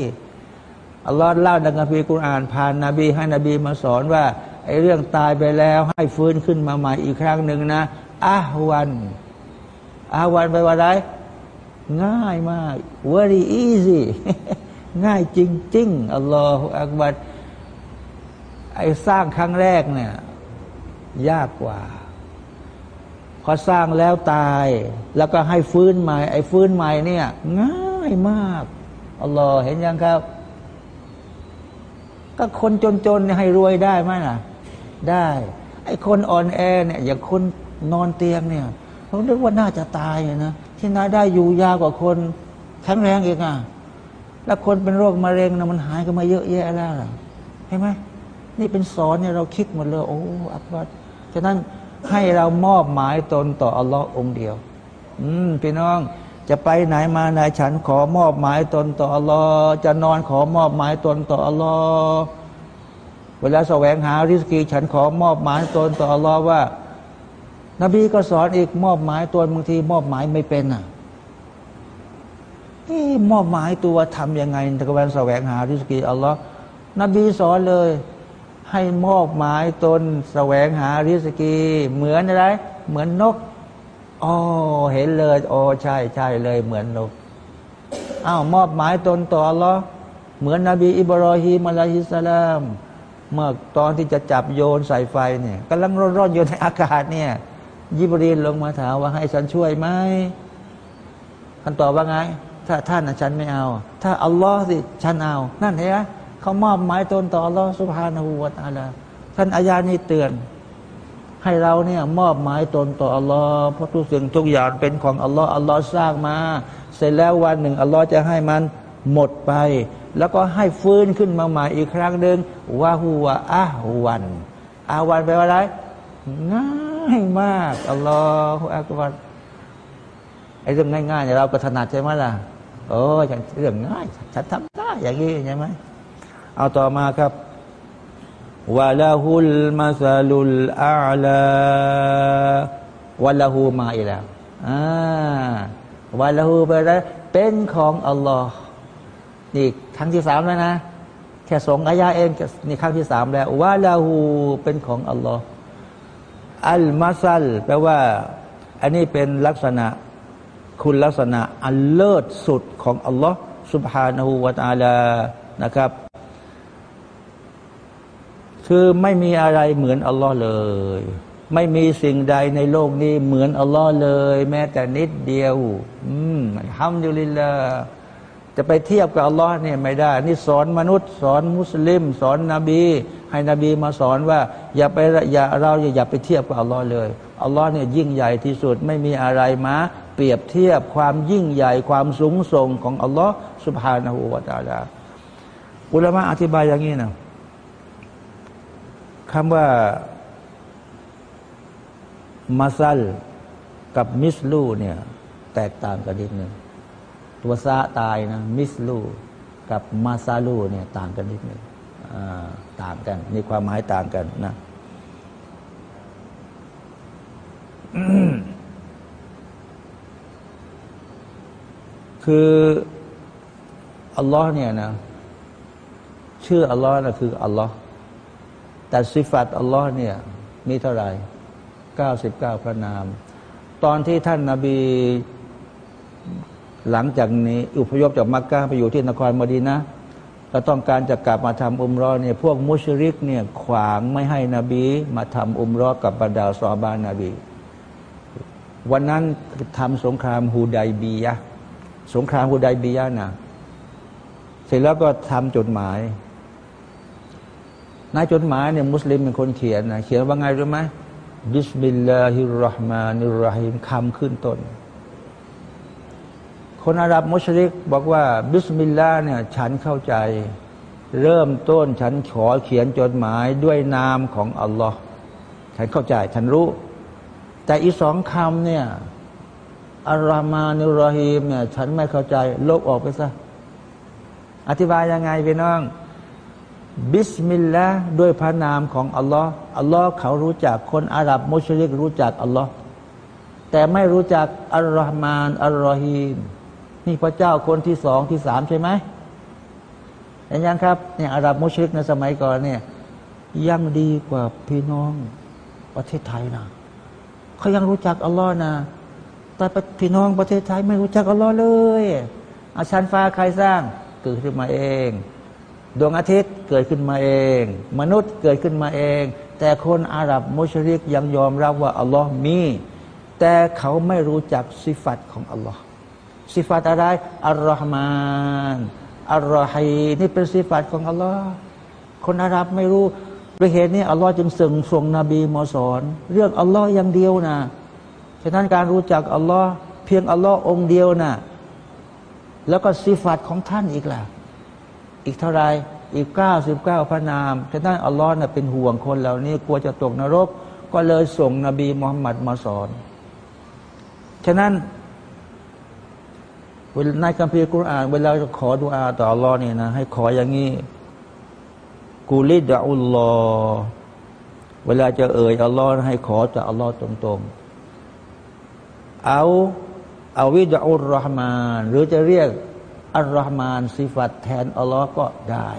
อัลลอฮ์เล่าในคัมภีร์กุรอานผ่านนบีให้นบีมาสอนว่าไอ้เรื่องตายไปแล้วให้ฟื้นขึ้นมาใหม่อีกครั้งหนึ่งนะอาวันอาวันไปว่าไรง่ายมาก very easy ง่ายจริง ๆ อัลลอฮฺอักบัร ไอ้สร้างครั้งแรกเนี่ยยากกว่าพอสร้างแล้วตาย แล้วก็ให้ฟื้นใหม่ ไอ้ฟื้นใหม่เนี่ย ง่ายมากอัลลอฮ์เห็นยังครับ ก็คนจนๆให้รวยได้ไหมล่ะ ได้ ไอ้คนอ่อนแอเนี่ย อย่างคนนอนเตียงเนี่ยเราคิกว่าน่าจะตายนะที่น่าได้อยู่ยาวกว่าคนแข็งแรงอีกอะแล้วคนเป็นโรคมะเร็งนะมันหายกันมาเยอะแยะแล้วเห็นไหม นี่เป็นสอนเนี่ยเราคิดหมดเลย โอ้อักบัดฉะนั้นให้เรามอบหมายตนต่ออัลลอฮ์องเดียว อืมพี่น้องจะไปไหนมาไหนฉันขอมอบหมายตนต่ออัลลอฮ์จะนอนขอมอบหมายตนต่ออัลลอฮ์เวลาแสวงหาริสกีฉันขอมอบหมายตนต่ออัลลอฮ์ว่า นบีก็สอนอีกมอบหมายตนบางทีมอบหมายไม่เป็นอะมอบหมายตัวทํำยังไงในการแสวงหาริสกีอัลลอฮ์นบีสอนเลย ให้มอบหมายตนแสวงหาริสกี เหมือนอะไร เหมือนนกอ๋อเห็นเลยอ๋อใช่ใช่เลยเหมือนนกอ้าวมอบหมายตนต่ออัลลอเหมือนนบีอิบรอฮีมอะลัยฮิสสลามเมื่อตอนที่จะจับโยนใส่ไฟเนี่ยกำลังร้อนๆอยู่ในอากาศเนี่ย ยิบรีนลงมาถามว่าให้ฉันช่วยไหมท่านตอบว่าไง ถ้าท่านฉันไม่เอา ถ้าอัลลอฮ์สิฉันเอา นั่นเห็นไหม เขามอบหมายตนต่ออัลอสุบฮานหูวตาลาท่านอายานี้เตือน ให้เราเนี่ยมอบหมายตนต่ออัลลอฮ์เพราะทุกสิ่งทุกอย่างเป็นของอัลลอฮ์อัลลอฮ์สร้างมา เสร็จแล้ววันหนึ่งอัลลอฮ์จะให้มันหมดไป แล้วก็ให้ฟื้นขึ้นมาใหม่อีกครั้งหนึ่งว่าหัวอาวันอาวันแปลว่าอะไรง่ายมากอัลลอฮฺอักบัรไอ้เรื่องง่ายๆเราก็ถนัดใช่ไหมล่ะโอ้ยเรื่องง่ายฉันทำได้อย่างนี้ใช่ไหม เอาต่อมาครับวะลาหุลมาซาลุลอาลาวะลาหูมาอีกแล้วอ่าวะลาหูไปแล้วเป็นของอัลลอฮ์นี่ครั้งที่สามแล้วนะ แค่สองอายาเองนี่ครั้งที่สามแล้วว่าลาหูเป็นของอัลลอฮ์อัลมาซัลแปลว่า อันนี้เป็นลักษณะ คุณลักษณะ อันเลิศสุดของอัลลอฮ์ سبحانه และ تعالى นะครับ คือไม่มีอะไรเหมือนอัลลอฮ์เลย ไม่มีสิ่งใดในโลกนี้เหมือนอัลลอฮ์เลย แม้แต่นิดเดียว อืมทำดุลิลลาจะไปเทียบกับอัลลอฮ์เนี่ยไม่ได้ นี่สอนมนุษย์ สอนมุสลิม สอนนบี ให้นบีมาสอนว่า อย่าไปอย่าเราอย่าอย่าไปเทียบกับอัลลอฮ์เลยอัลลอฮ์เนี่ยยิ่งใหญ่ที่สุดไม่มีอะไรมาเปรียบเทียบความยิ่งใหญ่ความสูงส่งของอัลลอฮ์สุบฮานาหูวาตาลาอุลามะอธิบายอย่างนี้นะ คำว่ามาซัลกับมิสลูเนี่ยแตกต่างกันนิดหนึ่งตัวซาตายนะมิสลูกับมาซาลูเนี่ยต่างกันนิดหนึ่งต่างกันมีความหมายต่างกันนะคืออัลลอฮ์เนี่ยนะชื่ออัลลอฮ์นะคืออัลลอฮ์ แต่สิฟัตอัลลอฮ์เนี่ยมีเท่าไหร่เก้าสิบเก้าพระนาม ตอนที่ท่านนาบีหลังจากนี้อุพยพจากมักกะไปอยู่ที่นครมดีนะเราต้องการจะกลับมาทำอุมรอเนี่ยพวกมุชริกเนี่ยขวางไม่ให้นบีมาทำอุมรอกับบรรดาซอบานนาบี วันนั้นทำสงครามฮูไดบียะสงครามฮูไดบียะนะเสร็จแล้วก็ทำจดหมาย ในจดหมายเนี่ยมุสลิมเป็นคนเขียนนะเขียนว่าไงรู้ไหมبسم الله الرحمن الرحيم คำขึ้นต้น คนอาหรับมุชริกบอกว่า بسم الله เนี่ยฉันเข้าใจ เริ่มต้นฉันขอเขียนจดหมายด้วยนามของอัลลอฮ์ฉันเข้าใจ ฉันรู้ แต่อีสองคำเนี่ยالرحمن الرحيم เนี่ยฉันไม่เข้าใจ ลบออกไปซะอธิบายยังไงพี่น้อง بسم الله ด้วยพระนามของอัลลอฮ์อัลลอฮ์เขารู้จักคนอาหรับมุชริกรู้จักอัลลอฮ์แต่ไม่รู้จักالرحمن الرحيم นี่พระเจ้าคนที่สองที่สามใช่ไหมเห็นยังครับเนี่ยอาหรับมุชริกในสมัยก่อนเนี่ยยังดีกว่าพี่น้องประเทศไทยนะเขายังรู้จักอัลลอฮ์นะแต่พี่น้องประเทศไทยไม่รู้จักอัลลอฮ์เลยอาชันฟ้าใครสร้างเกิดขึ้นมาเอง ดวงอาทิตย์เกิดขึ้นมาเอง มนุษย์เกิดขึ้นมาเอง แต่คนอาหรับมุชริกยังยอมรับว่าอัลลอฮ์มี แต่เขาไม่รู้จักสิฟัตของอัลลอฮ์สิฟัตอะไรอัลลอฮ์มานอัลลอฮีนี่เป็นสิฟัตของอัลลอฮ์คนอาหรับไม่รู้ด้วยเหตุนี้อัลลอฮ์จึงส่งส่งนบีมาสอน เรื่องอัลลอฮ์อย่างเดียวนะฉะนั้นการรู้จักอัลลอฮ์เพียงอัลลอฮ์องเดียวนะแล้วก็สิฟัตของท่านอีกล่ะ อีกเท่าไรอีกเก้าสิบเก้าพระนามฉะนั้นอัลลอฮ์น่ะเป็นห่วงคนเหล่านี้กลัวจะตกนรก ก็เลยส่งนบีมุฮัมมัดมาสอน ฉะนั้นในคัมภีร์กุรอานเวลาจะขอดุอาต่ออัลลอฮ์เนี่ยนะให้ขออย่างนี้กูลิดะอุลลอฮ์เวลาจะเอ่ยอัลลอฮ์ให้ขอจากอัลลอฮ์ตรงๆ เอาเอาวิดะอุลรหมานหรือจะเรียก อัลรหมานสิฟัตแทนอัลลอฮ์ก็ได้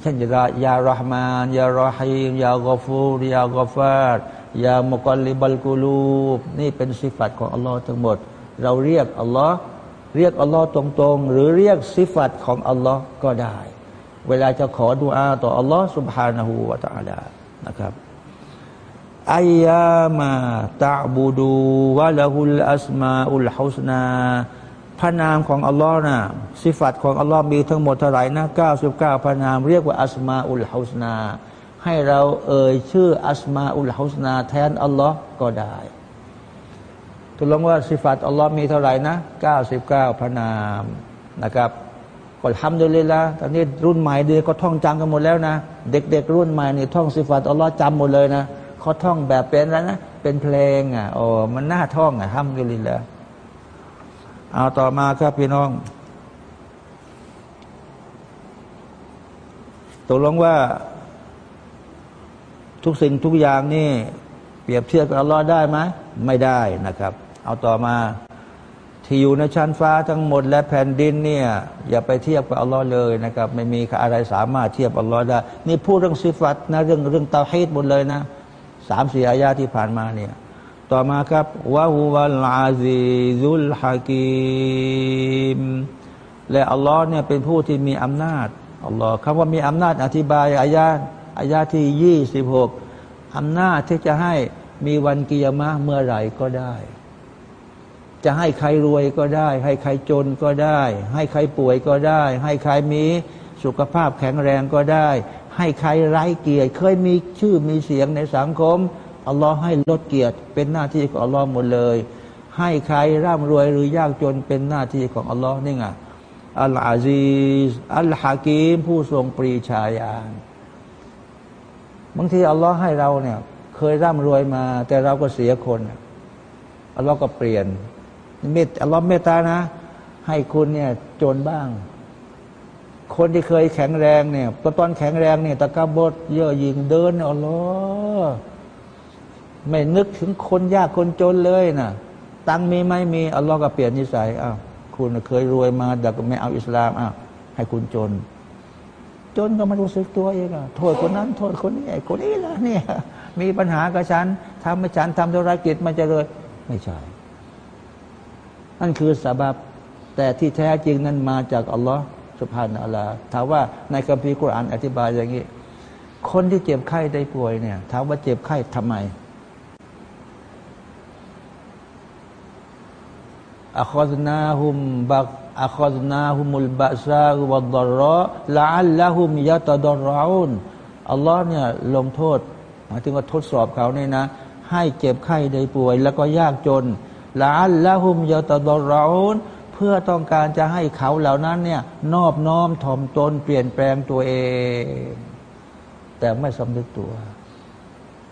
เช่นยายารหมานยารอฮีมยากอฟูรยากอฟาดยามุกลิบัลกูลูบนี่เป็นสิฟัตของอัลลอฮ์ทั้งหมด เราเรียกอัลลอฮ์เรียกอัลลอฮ์ตรงๆ หรือเรียกสิฟัตของอัลลอฮ์ก็ได้ เวลาจะขอดุอาต่ออัลลอฮ์ سبحانه และ تعالى นะครับอายามาตะบูดูวะละหุลอัสมาอุลฮุสนา พระนามของอัลลอฮ์นะสิฟัตของอัลลอฮ์มีทั้งหมดเท่าไหร่นะ99 พระนามเรียกว่าอัสมาอุลฮุสนา ให้เราเอ่ยชื่ออัสมาอุลฮุสนา แทนอัลลอฮ์ก็ได้ตุลงว่าสิฟัตอัลลอฮ์มีเท่าไหร่นะ99 พระนามนะครับก็ทำโดยเลยละตอนนี้รุ่นใหม่เดียก็ท่องจำกันหมดแล้วนะ เด็กๆรุ่นใหม่นี่ท่องสิฟัตอัลลอฮ์จำหมดเลยนะเขาท่องแบบเป็นแล้วนะเป็นเพลงอะโอ้มันน่าท่องอะทำโดยเลยละ เอาต่อมาครับพี่น้องตกลงว่า ทุกสิ่งทุกอย่างนี่เปรียบเทียบกับอัลลอฮ์ได้ไหมไม่ได้นะครับ เอาต่อมาที่อยู่ในชั้นฟ้าทั้งหมดและแผ่นดินเนี่ยอย่าไปเทียบกับอัลลอฮ์เลยนะครับ ไม่มีอะไรสามารถเทียบอัลลอฮ์ได้ นี่พูดเรื่องสิฟัตนะเรื่องเรื่องเตาฮีดหมดเลยนะสามสี่อายาที่ผ่านมาเนี่ย ต่อมาครับวะฮุวัลอาซีซุลฮะกีมและอัลลอฮ์เนี่ยเป็นผู้ที่มีอำนาจอัลลอฮ์คำว่ามีอำนาจอธิบายอายาอายาที่ยี่สิบหกอำนาจที่จะให้มีวันกิยามะเมื่อไหร่ก็ได้จจะให้ใครรวยก็ได้ ให้ใครจนก็ได้ ให้ใครป่วยก็ได้ ให้ใครมีสุขภาพแข็งแรงก็ได้ ให้ใครไร้เกียรติเคยมีชื่อมีเสียงในสังคม อัลลอฮ์ให้ลดเกียรติเป็นหน้าที่ของอัลลอฮ์หมดเลย ให้ใครร่ำรวยหรือยากจนเป็นหน้าที่ของอัลลอฮ์นี่ไงอัลอาซีสอัลฮากีมผู้ทรงปรีชาญาณบางทีอัลลอฮ์ให้เราเนี่ย เคยร่ำรวยมา แต่เราก็เสียคนอัลลอฮ์ก็เปลี่ยนเมตอัลลอฮ์เมตตานะ ให้คุณเนี่ยจนบ้าง คนที่เคยแข็งแรงเนี่ยตอนแข็งแรงเนี่ยตะกบดเยอะยิงเดินอัลลอฮ์ ไม่นึกถึงคนยากคนจนเลยนะตังมีไม่มีอัลลอฮ์ก็เปลี่ยนนิสัยอ้าวคุณเคยรวยมาแต่ก็ไม่เอาอิสลามอ้าวให้คุณจน จนก็มารู้สึกตัวเองอะโทษคนนั้น โทษคนนี้ไอ้คนนี้ละเนี่ยมีปัญหากับฉันทำให้ฉันทำธุรกิจมันจะเลยไม่ใช่นั่นคือสาบับแต่ที่แท้จริงนั้นมาจากอัลลอฮ์สุภาพอัลลอฮ์ถามว่าในคัมภีร์กุรอานอธิบายอย่างนี้ คนที่เจ็บไข้ได้ป่วยเนี่ยถามว่าเจ็บไข้ทำไม อัคอนาฮุมบักอัคอนาฮุมุลบาซาอุบัดรอละอัลละฮุมยะตดรอุนอัลลอฮ์เนี่ยลงโทษหมายถึงว่าทดสอบเขาเนี่ยนะ ให้เจ็บไข้ได้ป่วย แล้วก็ยากจนละอัลละฮุมยะตดรอุนเพื่อต้องการจะให้เขาเหล่านั้นเนี่ยนอบน้อมถ่อมตนเปลี่ยนแปลงตัวเอง แต่ไม่สำนึกตัว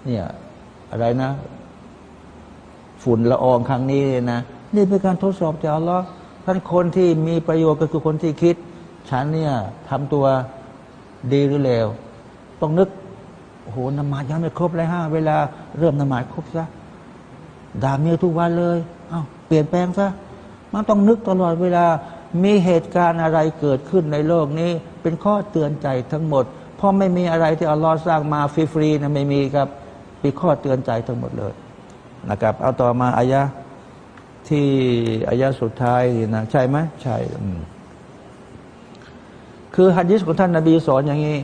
เนี่ยอะไรนะ ฝุ่นละอองครั้งนี้นะ นี่เป็นการทดสอบจากอัลลอฮ์ท่านคนที่มีประโยชน์ก็คือคนที่คิด ฉันเนี่ยทำตัวดีหรือเลวต้องนึกโอ้โหนมาดยังไม่ครบเลยห้าเวลาเริ่มนมาดครบซะด่าเมียทุกวันเลยเอา้าเปลี่ยนแปลงซะมันต้องนึกตลอดเวลามีเหตุการณ์อะไรเกิดขึ้นในโลกนี้ เป็นข้อเตือนใจทั้งหมด เพราะไม่มีอะไรที่อัลลอฮ์สร้างมาฟรีๆนะไม่มีครับเป็นข้อเตือนใจทั้งหมดเลยนะครับ เอาต่อมาอายะ ที่อายะสุดท้ายนะใช่ไหมใช่คือฮัดดิสของท่านนาบีสอนอย่างนี้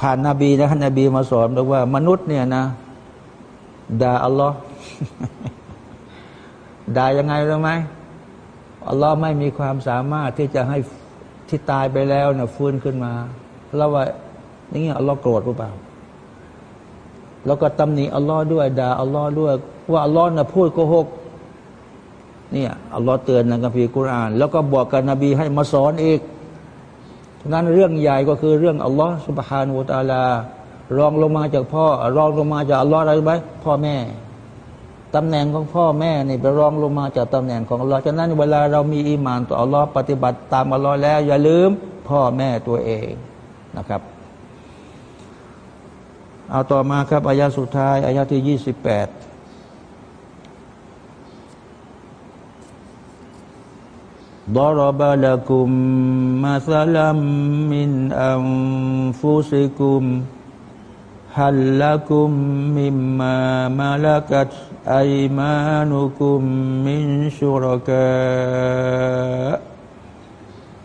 ผ่านนาบีนะท่านนาบีมาสอนบอกว่า มนุษย์เนี่ยนะด่าอัลลอฮ์ด่ายังไงรู้ไหมอัลลอฮ์ไม่มีความสามารถที่จะให้ที่ตายไปแล้วเนี่ยฟื้นขึ้นมาแล้วว่าอย่างเงี้ยอัลลอฮ์โกรธหรือเปล่า แล้วก็ตำหนิอัลลอฮ์ด้วยด่าอัลลอฮ์ด้วย ว่าอัลลอฮ์น่ะพูดโกหก เนี่ยอัลลอฮ์เตือนในคัมภีร์กุรอาน แล้วก็บอกกับนบีให้มาสอนอีกนั้นเรื่องใหญ่ก็คือเรื่องอัลลอฮ์สุบฮานุตาลารองลงมาจากพ่อรองลงมาจากอัลลอฮ์อะไรไหมพ่อแม่ตำแหน่งของพ่อแม่นี่ไปรองลงมาจากตำแหน่งของอัลลอฮ์ฉะนั้นเวลาเรามีอีมานต่ออัลลอฮ์ปฏิบัติตามอัลลอฮ์แล้ว อย่าลืมพ่อแม่ตัวเองนะครับ เอาต่อมาครับอายาสุดท้ายอายาที่ยี่สิบแปด ضرب لكم مثلا من أنفسكم هل لكم مما ملكت أيمانكم من شركاء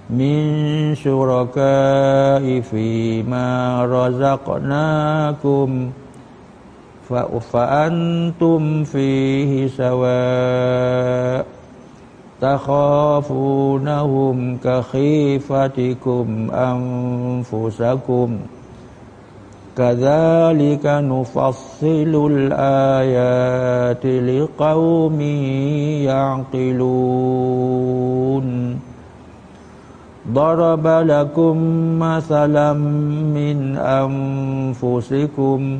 من شركاء فيما رزقناكم فأنتم فيه سواء تخافونهم كخيفتكم أنفسكم. كذلك نفصل الآيات لقوم يعقلون. ضرب لكم مثلا من أنفسكم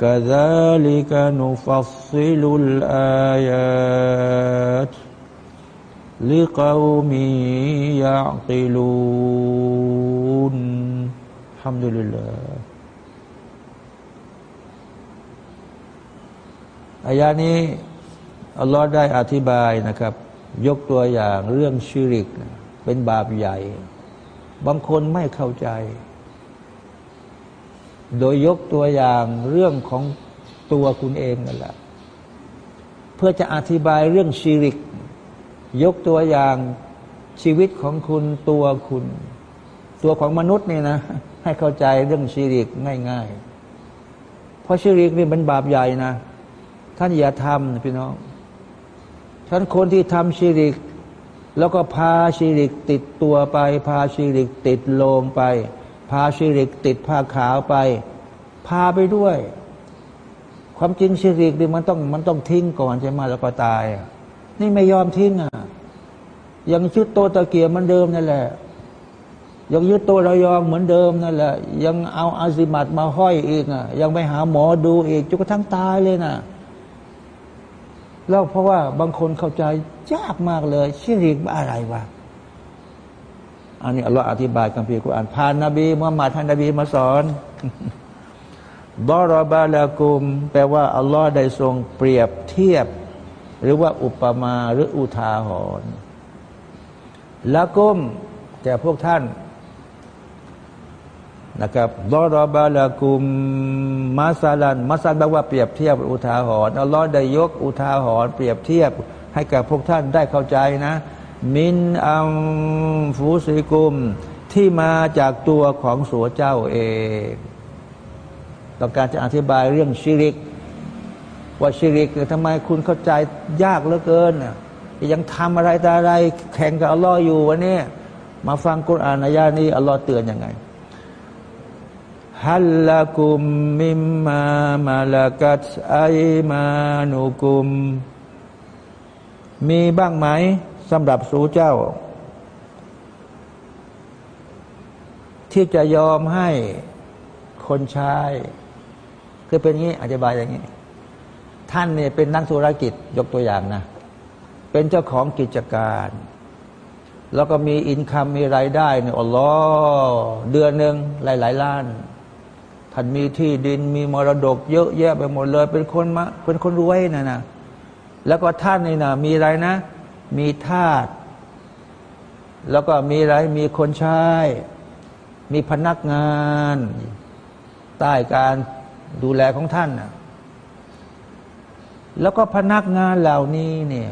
كذلك نفصل الآيات لقوم يعقلون الحمد لله อายานี้อัลลอฮ์ได้อธิบายนะครับ ยกตัวอย่างเรื่องชิริก เ เป็นบาปใหญ่ บางคนไม่เข้าใจ โดยยกตัวอย่างเรื่องของตัวคุณเองนั่นแหละ เพื่อจะอธิบายเรื่องชีริก ยกตัวอย่างชีวิตของคุณตัวคุณ ตัวของมนุษย์นี่นะ ให้เข้าใจเรื่องชีริกง่ายๆ เพราะชีริกนี่เป็นบาปใหญ่นะ ท่านอย่าทำพี่น้องท่านคนที่ทำชีริก แล้วก็พาชีริกติดตัวไป พาชีริกติดโลงไป พาชีริกติดผ้าขาวไป พาไปด้วย ความจริงชีริกนี่มันต้องมันต้องทิ้งก่อนใช่ไหมแล้วก็ตาย นี่ไม่ยอมทิ้งอะยังชุดโตตะเกียบมันเดิมนั่นแหละยังยึดตัวระยองเหมือนเดิมนั่นแหละ ยังเอาอาซิมัตมาห้อยอีกอะ ยังไปหาหมอดูอีกจนกระทั่งตายเลยนะแล้วเพราะว่าบางคนเข้าใจยากมากเลยชิริกอะไรวะ อันนี้อัลลอฮ์อธิบายคัมภีร์กุรอานผ่านนบีมุฮัมมัดท่านนบีมาสอนบอรบาลากุม แปลว่าอัลลอฮ์ได้ทรงเปรียบเทียบ หรือว่าอุปมาหรืออุทาหรณ์ละกุมแก่พวกท่านนะครับดอรบาลากุมมาซาลันมาซาลันแปลว่าเปรียบเทียบอุทาหรณ์อัลลอฮ์ได้ยกอุทาหรณ์เปรียบเทียบให้กับพวกท่านได้เข้าใจนะ มินอัมฟูซิกุม ที่มาจากตัวของสัวเจ้าเองต้องการจะอธิบายเรื่องชิริก ว่าชิริกทำไมคุณเข้าใจยากเหลือเกิน ยังทำอะไรแต่อะไร แข่งกับอัลลอฮ์อยู่วันนี้มาฟังกุรอานอายานี้อัลลอฮ์เตือนยังไงฮัลลักุมมิมมามาลากัตไอมานุกุม มีบ้างไหม สำหรับสูเจ้า ที่จะยอมให้คนใช้คือเป็นงี้อธิบายอย่างนี้ ท่านเนี่ยเป็นนักธุรกิจยกตัวอย่างนะ เป็นเจ้าของกิจการ แล้วก็มีอินคัมมีรายได้เนี่ยอัลลอเดือนหนึ่งหลายหลายล้าน ท่านมีที่ดินมีมรดกเยอะแยะไปหมดเลย เป็นคนมาเป็นคนรวยนะนะแล้วก็ท่านนี่นะมีอะไรนะ มีทาสแล้วก็มีอะไรมีคนใช้ มีพนักงาน ใต้การดูแลของท่านนะแล้วก็พนักงานเหล่านี้เนี่ย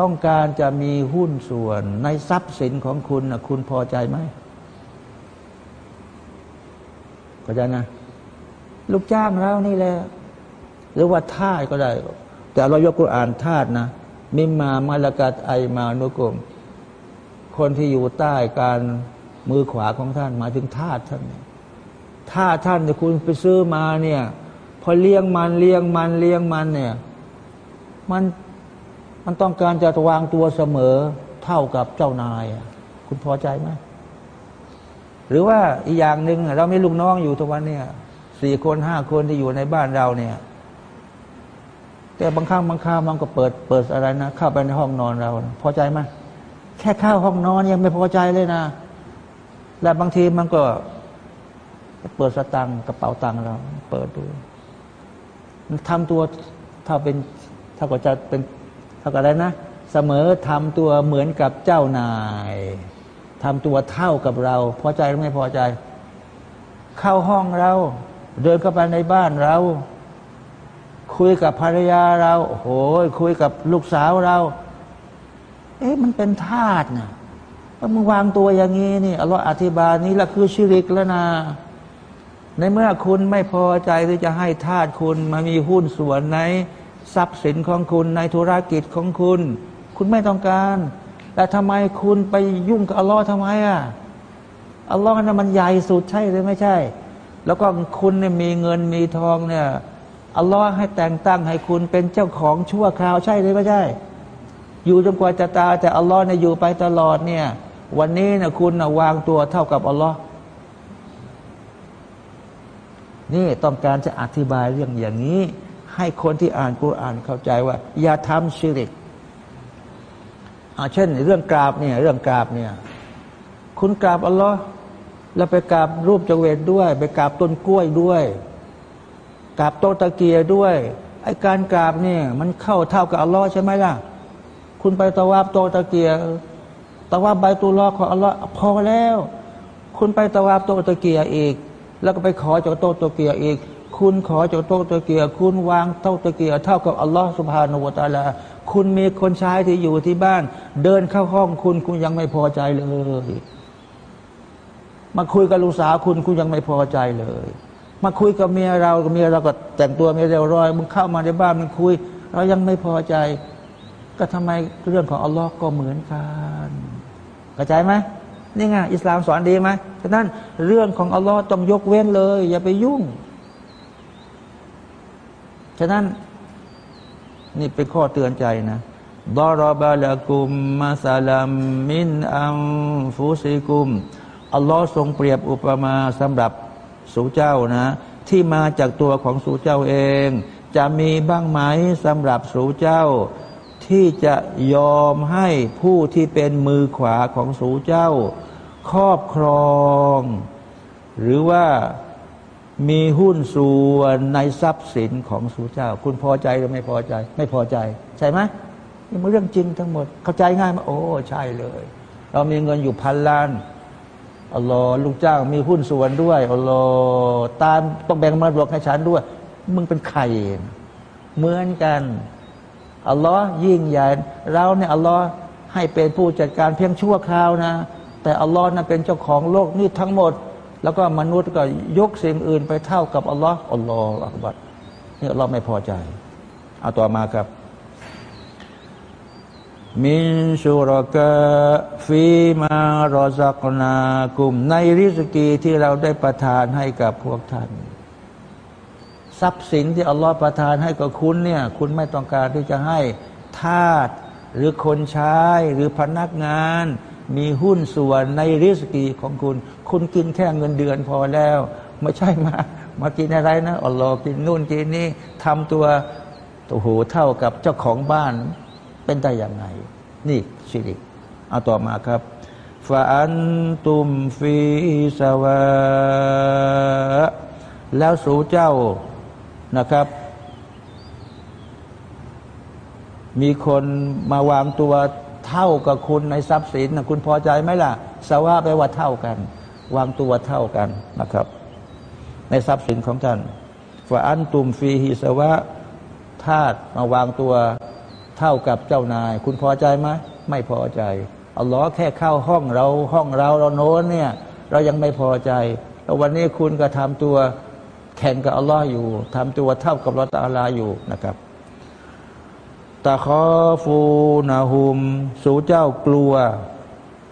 ต้องการจะมีหุ้นส่วนในทรัพย์สินของคุณนะคุณพอใจไหมก็จะนะ ลูกจ้างเรานี่แหละหรือว่าทาสก็ได้ แต่เรายกกุรอานทาสนะ มิมามาลกัดไอมานุกรมคนที่อยู่ใต้การมือขวาของท่านมาถึงทาสท่านเนี่ยถ้าท่านจะคุณไปซื้อมาเนี่ย พอเลี้ยงมันเลี้ยงมันเลี้ยงมันเนี่ย มันมันต้องการจะวางตัวเสมอเท่ากับเจ้านาย คุณพอใจไหมหรือว่าอีกอย่างหนึ่งเราไม่ลูกน้องอยู่ทุกวันเนี่ยสี่คนห้าคนที่อยู่ในบ้านเราเนี่ย แต่บางครั้งบางคราวมันก็เปิดเปิดอะไรนะ เข้าไปในห้องนอนเรา พอใจไหมแค่เข้าห้องนอนยังไม่พอใจเลยนะ และบางทีมันก็ เปิดสตังกระเป๋าตังเรา เปิดดูมันทำตัวถ้าเป็นถ้าก็จะเป็นถ้าก็อะไรนะ เสมอทำตัวเหมือนกับเจ้านายทำตัวเท่ากับเรา พอใจหรือไม่พอใจ เข้าห้องเรา เดินเข้าไปในบ้านเรา คุยกับภรรยาเรา โอ้ยคุยกับลูกสาวเรา เอ๊ะมันเป็นทาสนะมึงวางตัวอย่างนี้นี่อัลลอฮ์อธิบายนี่แหละคือชิริกแล้วนะในเมื่อคุณไม่พอใจที่จะให้ทาสคุณมามีหุ้นส่วนในทรัพย์สินของคุณในธุรกิจของคุณ คุณไม่ต้องการ แต่ทำไมคุณไปยุ่งกับอัลลอฮ์ทำไมอะอัลลอฮ์นั้นมันใหญ่สุดใช่หรือไม่ใช่ แล้วก็คุณเนี่ยมีเงินมีทองเนี่ย อัลลอฮ์ให้แต่งตั้งให้คุณเป็นเจ้าของชั่วคราวใช่หรือไม่ใช่ อยู่จนกว่าจะตายแต่อัลลอฮ์เนี่ยอยู่ไปตลอดเนี่ย วันนี้นี่ยคุณนะวางตัวเท่ากับอัลลอฮ์นี่ต้องการจะอธิบายเรื่องอย่างนี้ ให้คนที่อ่านกุรอานเข้าใจว่า อย่าทำชิริกเช่น เรื่องกราบเนี่ยเรื่องกราบเนี่ย คุณกราบอัลลอฮ์แล้วไปกราบรูปจเวตด้วย ไปกราบต้นกล้วยด้วย กราบโตตะเกียด้วยไอการกราบเนี่ยมันเข้าเท่ากับอัลลอฮ์ใช่ไหมล่ะ คุณไปตะวาบโตตะเกียตะวาบใบตุลอของอัลลอฮ์พอแล้ว คุณไปตะวาบโตตะเกียอีก แล้วก็ไปขอจากโตตะเกียอีก คุณขอจากโตตะเกียคุณวางโตตะเกียเท่ากับอัลลอฮ์สุบฮานาอูตะลาคุณมีคนใช้ที่อยู่ที่บ้าน เดินเข้าห้องคุณคุณยังไม่พอใจเลย มาคุยกับลูกสาวคุณคุณยังไม่พอใจเลย มาคุยกับเมียเรากับเมียเราก็แต่งตัวเมียเร็วรอยมึงเข้ามาในบ้านมึงคุย เรายังไม่พอใจ ก็ทำไมเรื่องของอัลลอฮ์ก็เหมือนกันเข้าใจไหมนี่ไงอิสลามสอนดีไหมฉะนั้นเรื่องของอัลลอฮ์ต้องยกเว้นเลย อย่าไปยุ่ง ฉะนั้นนี่เป็นข้อเตือนใจนะดารบาลกุมมาซาลัมมินอัมฟุซิกุม อัลลอฮ์ทรงเปรียบอุปมาสำหรับ สู่เจ้านะ ที่มาจากตัวของสู่เจ้าเอง จะมีบ้างไหมสำหรับสู่เจ้า ที่จะยอมให้ผู้ที่เป็นมือขวาของสู่เจ้า ครอบครอง หรือว่ามีหุ้นส่วนในทรัพย์สินของสู่เจ้า คุณพอใจหรือไม่พอใจ ไม่พอใจ ใช่ไหมนี่มันเรื่องจริงทั้งหมด เข้าใจง่ายไหมโอ้ ใช่เลย เรามีเงินอยู่พันล้าน อัลลอฮ์ลูกจ้างมีหุ้นส่วนด้วยอัลลอฮ์ตามต้องแบ่งมาดวกให้ฉันด้วย มึงเป็นใครเหมือนกันอัลลอฮ์ยิ่งใหญ่เราเนี่ยอัลลอฮ์ให้เป็นผู้จัดการเพียงชั่วคราวนะ แต่อัลลอฮ์นั้นเป็นเจ้าของโลกนี่ทั้งหมด แล้วก็มนุษย์ก็ยกสิ่งอื่นไปเท่ากับอัลลอฮ์อัลลอฮ์อักบัดนี่อัลลอฮ์ไม่พอใจ เอาต่อมาครับ มินชุรกะฟีมารอซักนากุมในริสกีที่เราได้ประทานให้กับพวกท่าน ทรัพย์สินที่อัลลอฮฺประทานให้กับคุณเนี่ย คุณไม่ต้องการที่จะให้ทาสหรือคนใช้หรือพนักงาน มีหุ้นส่วนในริสกีของคุณ คุณกินแค่เงินเดือนพอแล้ว ไม่ใช่มา มากินอะไรนะอัลลอฮ์กินนู่นกินนี่ทำตัวโอ้โหเท่ากับเจ้าของบ้าน เป็นได้อย่างไง นี่ชิริกเอาต่อมาครับฟาอันตุมฟีสวะแล้วสู่เจ้านะครับ มีคนมาวางตัวเท่ากับคุณในทรัพย์สินนะคุณพอใจไหมล่ะสวะแปลว่าเท่ากัน วางตัวเท่ากันนะครับ ในทรัพย์สินของท่านฟาอันตุมฟีฮิสวะทาสมาวางตัว เท่ากับเจ้านาย คุณพอใจไหมไม่พอใจอัลลอฮ์แค่เข้าห้องเราห้องเราเราโน้นเนี่ยเรายังไม่พอใจแล้ววันนี้คุณก็ทำตัวแข่งกับอัลลอฮ์อยู่ทำตัวเท่ากับลอตอาลาอยู่นะครับตาคอฟูนาหุม สู่เจ้ากลัว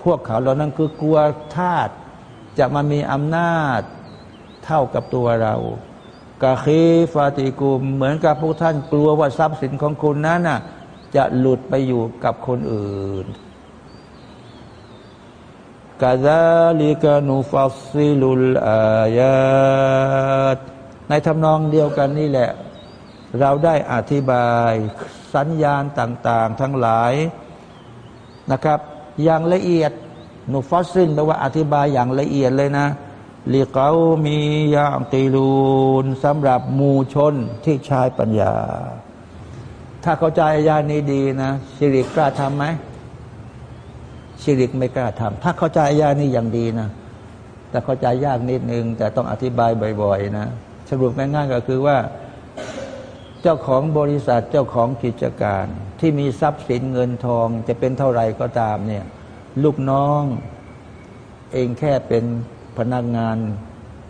พวกเขาเหล่านั้นคือกลัวทาตจะมามีอำนาจเท่ากับตัวเรากาคีฟาติกุม เหมือนกับพวกท่านกลัวว่าทรัพย์สินของคุณนั้นน่ะ จะหลุดไปอยู่กับคนอื่นกาซาลิกานูฟัสซิลุลอายาตในทำนองเดียวกันนี่แหละ เราได้อธิบายสัญญาณต่าง ๆ ทั้งหลายนะครับ อย่างละเอียดนูฟัสซินแปลว่าอธิบายอย่างละเอียดเลยนะลิเกามียางตีลูนสำหรับมูชนที่ใช้ปัญญา ถ้าเข้าใจอายานี้ดีนะชิริกกล้าทำไหมชิริกไม่กล้าทำถ้าเข้าใจอายานี้อย่างดีนะแต่เข้าใจยากนิดนึง แต่ต้องอธิบายบ่อยๆนะสรุปง่ายๆก็คือว่า เจ้าของบริษัทเจ้าของกิจการ ที่มีทรัพย์สินเงินทองจะเป็นเท่าไหร่ก็ตามเนี่ยลูกน้องเองแค่เป็นพนักงาน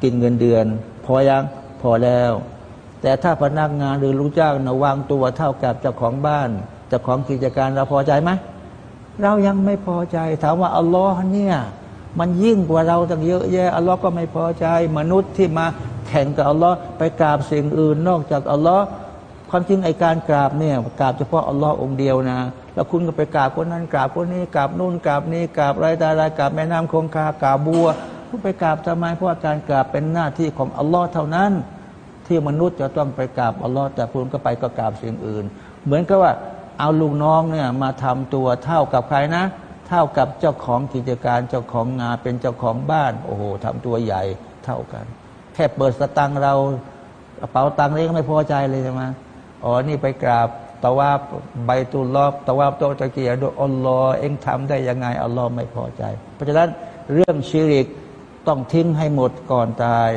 กินเงินเดือน พอยังพอแล้ว แต่ถ้าพนักงานหรือลูกจ้างนะวางตัวเท่ากับเจ้าของบ้านเจ้าของกิจการเราพอใจไหมเรายังไม่พอใจ ถามว่าอัลลอฮ์เนี่ยมันยิ่งกว่าเราตั้งเยอะแยะอัลลอฮ์ก็ไม่พอใจ มนุษย์ที่มาแข่งกับอัลลอฮ์ไปกราบสิ่งอื่นนอกจากอัลลอฮ์ความจริงไอการกราบเนี่ยกราบเฉพาะอัลลอฮ์องเดียวนะ แล้วคุณก็ไปกราบคนนั้นกราบคนนี้กราบนู่นกราบนี้กราบไรตาไรกราบแม่น้ำคงคากราบบัวคุณไปกราบทำไมเพราะการกราบเป็นหน้าที่ของอัลลอฮ์เท่านั้น ที่มนุษย์จะต้องไปกราบอัลลอฮ์แต่คุณก็ไปก็กราบสิ่งอื่น เหมือนกับว่าเอาลูกน้องเนี่ยมาทำตัวเท่ากับใครนะ เท่ากับเจ้าของกิจการเจ้าของงานเป็นเจ้าของบ้าน โอ้โหทำตัวใหญ่เท่ากัน แค่เปิดสตังเรากระเป๋าตังค์นี้ก็ไม่พอใจเลยใช่ไหมอ๋อนี่ไปกราบตะวาใบตุลอบตะวาโตะตะเกียดอัลลอฮ์เองทำได้ยังไงอัลลอฮ์ไม่พอใจ เพราะฉะนั้นเรื่องชิริกต้องทิ้งให้หมดก่อนตาย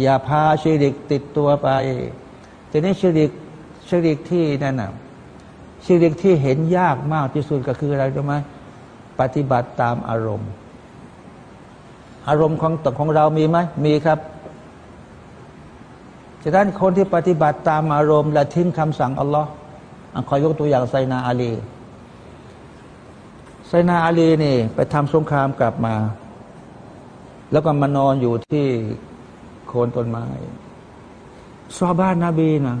อย่าพาชิริกติดตัวไปทีนี้ชิริกชิริกที่นั่นนะชิริกที่เห็นยากมากที่สุดก็คืออะไรรู้ไหมปฏิบัติตามอารมณ์ อารมณ์ของตของเรามีไหมมีครับฉะนั้นคนที่ปฏิบัติตามอารมณ์ และทิ้งคำสั่งอัลลอฮ์อะขอยกตัวอย่างไซนาอาลีไซนาอาลีนี่ ไปทำสงครามกลับมา แล้วก็มานอนอยู่ที่ คนต้นไม้ซอบ้านนาบีนะ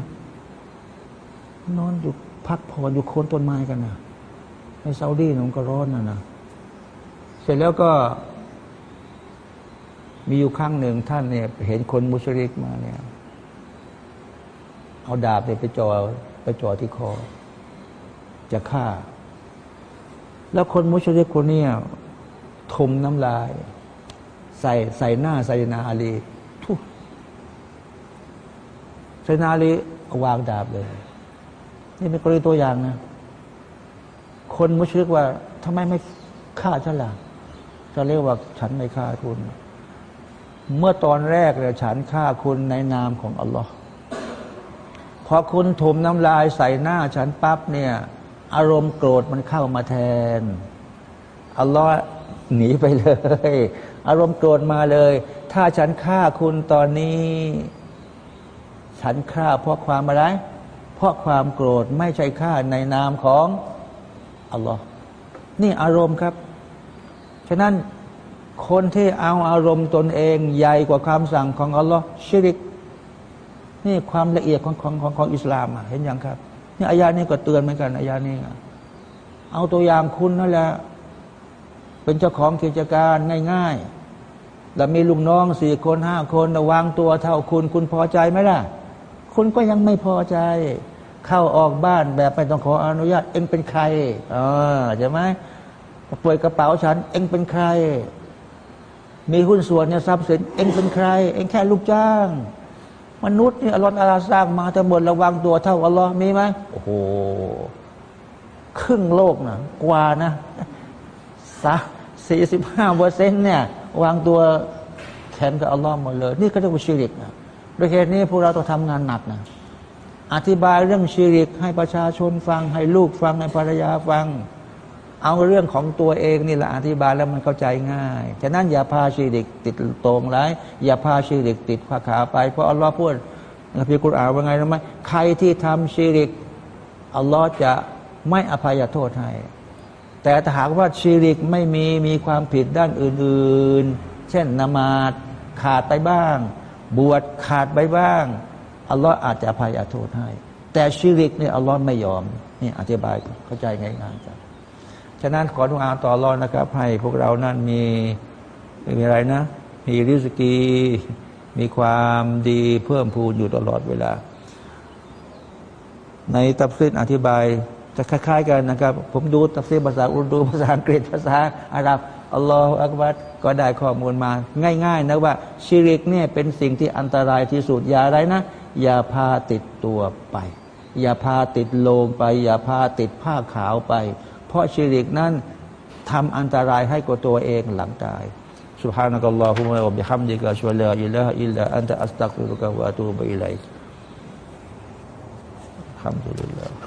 นอนอยู่พักผ่อนอยู่โคนต้นไม้กันนะในซาอุดีนมันก็ร้อนนะนะเสร็จแล้วก็ มีอยู่ครั้งหนึ่งท่านเนี่ยเห็นคนมุชริกมาเนี่ย เอาดาบเนี่ยไปจ่อไปจ่อที่คอ จะฆ่า แล้วคนมุชริกคนนี้ทมน้ำลาย ใส่ใส่หน้าไซนาอาลี ไซนาลีวางดาบเลย นี่เป็นกรณีตัวอย่างนะ คนมุชริกว่าทำไมไม่ฆ่าฉันล่ะจะเรียกว่าฉันไม่ฆ่าคุณ เมื่อตอนแรกเลยฉันฆ่าคุณในนามของอัลลอฮ์พอคุณถมน้ำลายใส่หน้าฉันปั๊บเนี่ย อารมณ์โกรธมันเข้ามาแทนอัลลอฮ์หนีไปเลย อารมณ์โกรธมาเลย ถ้าฉันฆ่าคุณตอนนี้ ฉันฆ่าเพราะความอะไร เพราะความโกรธไม่ใช่ฆ่าในนามของอัลลอฮ์นี่อารมณ์ครับ ฉะนั้นคนที่เอาอารมณ์ตนเองใหญ่กว่าคำสั่งของอัลลอฮ์ชิริก นี่ความละเอียดของของของของอิสลามเห็นอย่างครับนี่อายานี้ก็เตือนเหมือนกันอายานี้เอาตัวอย่างคุณนั่นแหละเป็นเจ้าของกิจการง่ายๆแล้วมีลูกน้องสี่คนห้าคนวางตัวเท่าคุณ คุณพอใจไหมล่ะ คุณก็ยังไม่พอใจ เข้าออกบ้านแบบไม่ต้องขออนุญาต เองเป็นใครอ๋อใช่ไหมป่วยกระเป๋าฉัน เองเป็นใคร มีหุ้นส่วนเนี่ยทรัพย์สินเองเป็นใคร เองแค่ลูกจ้าง มนุษย์นี่อัลลอฮฺอาลาสร้างมาทั้งหมดระวังตัวเท่าอัลลอฮ์มีไหมโอ้โหครึ่งโลกนะกว่านะสาสี่สิบห้าเปอร์เซ็นต์เนี่ย วางตัวแขนกับอัลลอฮ์หมดเลย นี่ก็เรียกว่าชิริกนะ โดยเหตุนี้พวกเราต้องทำงานหนักนะอธิบายเรื่องชิริกให้ประชาชนฟัง ให้ลูกฟังให้ภรรยาฟัง เอาเรื่องของตัวเองนี่แหละอธิบายแล้วมันเข้าใจง่ายฉะนั้นอย่าพาชีริกติดตรงไรอย่าพาชีริกติดขาขาไป เพราะอัลลอฮ์พูดในพิกุรอานว่าไงรู้ไหมใครที่ทำชีริกอัลลอฮ์จะไม่อภัยโทษให้แต่ถ้าหากว่าชีริกไม่มีมีความผิดด้านอื่น ๆ เช่นนมาดขาดไปบ้าง บวชขาดไปบ้างอัลลอฮ์อาจจะอภัยโทษให้ แต่ชีริกเนี่ยอัลลอฮ์ไม่ยอมนี่อธิบายเข้าใจง่ายๆจ้ะฉะนั้นขอทุกอาต่อรอนนะครับ ให้พวกเรานั้นมีมีอะไรนะ มีริสกี มีความดีเพิ่มพูนอยู่ตลอดเวลา ในตับซิดอธิบายจะคล้ายๆกันนะครับ ผมดูตับซีภาษาอุรดูภาษาอังกฤษภาษาอาหรับ อัลลอฮฺอักบัดก็ได้ข้อมูลมา ง่าย ๆ นะว่าชิริกเนี่ยเป็นสิ่งที่อันตรายที่สุด อย่าอะไรนะ อย่าพาติดตัวไป อย่าพาติดโลงไป อย่าพาติดผ้าขาวไป เพราะชิริกนั้นทำอันตรายให้กับตัวเองหลังตาย سبحانك اللهم وبحمدك أشهد أن لا إله إلا أنت أستغفرك وأتوب إليك الحمد لله